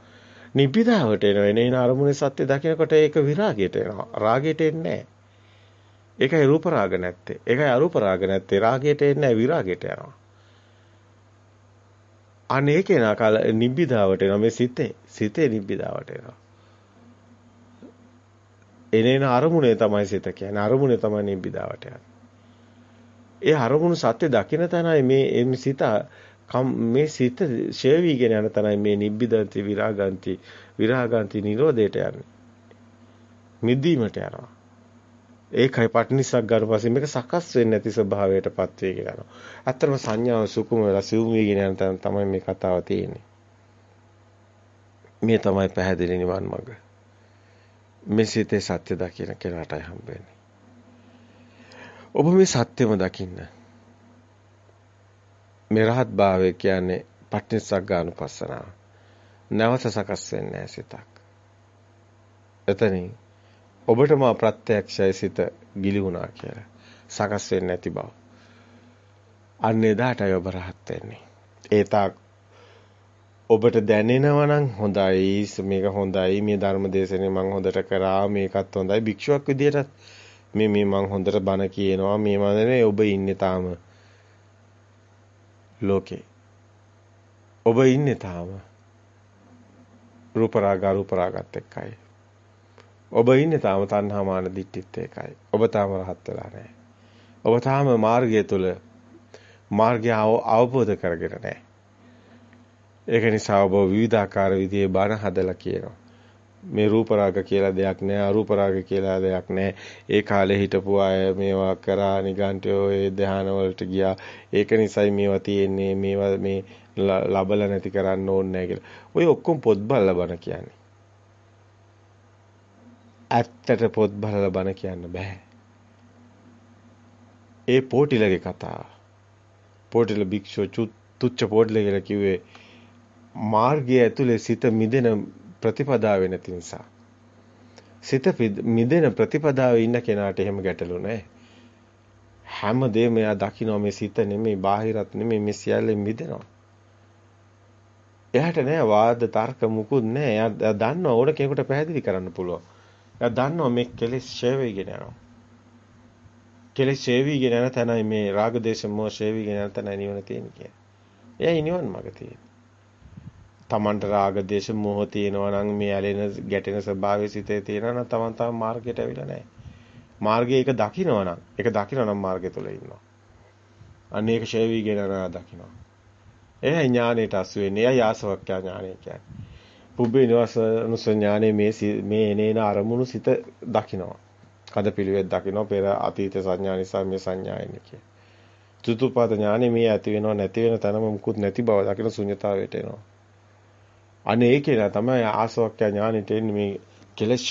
නිබ්බිදාවට එන වෙනේන අරමුණේ සත්‍ය දකිනකොට ඒක විරාගයට එනවා. රාගයට එන්නේ නැහැ. ඒකයි රූප රාග නැත්තේ. ඒකයි අරූප රාග නැත්තේ. රාගයට එන්නේ විරාගයට යනවා. අනේ කෙනා කල නිබ්බිදාවට එනවා මේ සිතේ. සිතේ නිබ්බිදාවට එනවා. එනේන අරමුණේ තමයි සිත කියන්නේ. අරමුණේ තමයි නිබ්බිදාවට යන්නේ. ඒ අරමුණු සත්‍ය දකින තැනයි මේ මේ සිත මේ සිත ෂේවිගෙන යන තැනයි මේ නිබ්බිදන්ති විරාගන්ති විරාගන්ති නිරෝධයට යන්නේ. මිදීමට යනවා. ඒකයි පටිනිසක් ගන්න පස්සේ මේක සකස් වෙන්නේ නැති ස්වභාවයටපත් වෙගෙන යනවා. ඇත්තටම සංඥාව සුකුම වෙලා සිවුම් වීගෙන යන තැන තමයි මේ කතාව තියෙන්නේ. මේ තමයි පැහැදිලි නිවන් මඟ. මේ සිතේ සත්‍ය දකින කෙනාටයි හම්බෙන්නේ. ඔබ මේ සත්‍යම දකින්න. මේ රහත් භාවය කියන්නේ පටිනිසක් ගානුපස්සනාව. නැවත සකස් වෙන්නේ නැහැ සිතක්. එතනින් ඔබටම ප්‍රත්‍යක්ෂයි සිත ගිලිහුණා කියලා. සකස් වෙන්නේ නැති බව. අන්න එදාටයි ඔබ රහත් වෙන්නේ. ඒ තාක් ඔබට දැනෙනවා නම් හොඳයි. මේක හොඳයි. මේ ධර්ම දේශනේ මම හොඳට කරා. මේකත් හොඳයි. භික්ෂුවක් විදියට මේ මේ මම හොඳට බණ කියනවා. මේ මන්නේ ඔබ ඉන්නේ තාම ලෝකේ. ඔබ ඉන්නේ තාම රූප රාග රූප රාගත් එක්කයි. ඔබ ඉන්නේ තාම තණ්හා මාන දිට්ඨිත් එකයි. ඔබ තාම රහත් වෙලා නැහැ. ඔබ තාම මාර්ගය තුල මාර්ගය අවබෝධ කරගෙන නැහැ. ඒක නිසා ඔබ විවිධාකාර විදිහේ බණ හදලා කියනවා. මේ රූප රාග කියලා දෙයක් නැහැ අරූප රාග කියලා දෙයක් නැහැ ඒ කාලේ හිටපු අය මේවා කරා නිගන්ඨයෝ ඒ ධාන වලට ගියා ඒක නිසයි මේවා තියෙන්නේ මේවා මේ ලබල නැති කරන්න ඕනේ නැහැ කියලා. ඔය ඔක්කොම පොත් බලලා බණ කියන්නේ. ඇත්තට පොත් බලලා බණ කියන්න බෑ. ඒ පොටිලගේ කතාව. පොටිල භික්ෂුව තුච්ච පොටිල කියලා කිව්වේ මාර්ගය ඇතුලේ සිත මිදෙන ප්‍රතිපදාව නැති නිසා. සිත මිදෙන ප්‍රතිපදාවේ ඉන්න කෙනාට එහෙම ගැටලු නැහැ. හැමදේම එයා දකින්න මේ සිත නෙමෙයි බාහිරත් නෙමෙයි මේ සියල්ලෙන් මිදෙනවා. එයාට නෑ වාද තර්ක මුකුත් නෑ. එයා දන්නවා ඕන කෙනෙකුට පැහැදිලි කරන්න පුළුවන්. එයා දන්නවා මේ කෙලෙස් ඡය වෙගෙන යනවා. කෙලෙස් ඡය වෙගෙන යන තැනයි මේ රාග දේශ මොහ ඡය වෙගෙන යන තැනයි නිවන තියෙන්නේ කියන්නේ. එයා නිවන මඟ තියෙන්නේ. තමන්ට රාග දේශ මොහ තියෙනවා නම් මේ ඇලෙන ගැටෙන ස්වභාවය සිතේ තියෙනවා නම් තමන් තාම මාර්ගයට ඇවිල්ලා නැහැ. මාර්ගයේ ඒක දකිනවා නම් ඒක දකිනවා නම් මාර්ගය තුල ඉන්නවා. අන්න ඒක ඡය වෙගෙන යනවා දකිනවා. එයයි ඥානෙට අසු වෙන්නේ. එයයි ආසවක්ඛ්‍යා ඥානය කියන්නේ. පුබ්බේ නිවාසනුස ඥානයේ මේ මේ එනේන අරමුණු සිත දකිනවා. කද පිළිවෙත් දකිනවා පෙර අතීත සංඥා නිසා මේ සංඥා එන්නේ කිය. චතුප්පාද ඥානෙ මේ ඇති වෙනව නැති වෙන තැනම මුකුත් නැති බව දකින ශුන්‍යතාවයට එනවා. අනේ ඒකේ තමයි ආසවක්ඛ්‍ය ඥානෙට එන්නේ මේ කෙලෙස්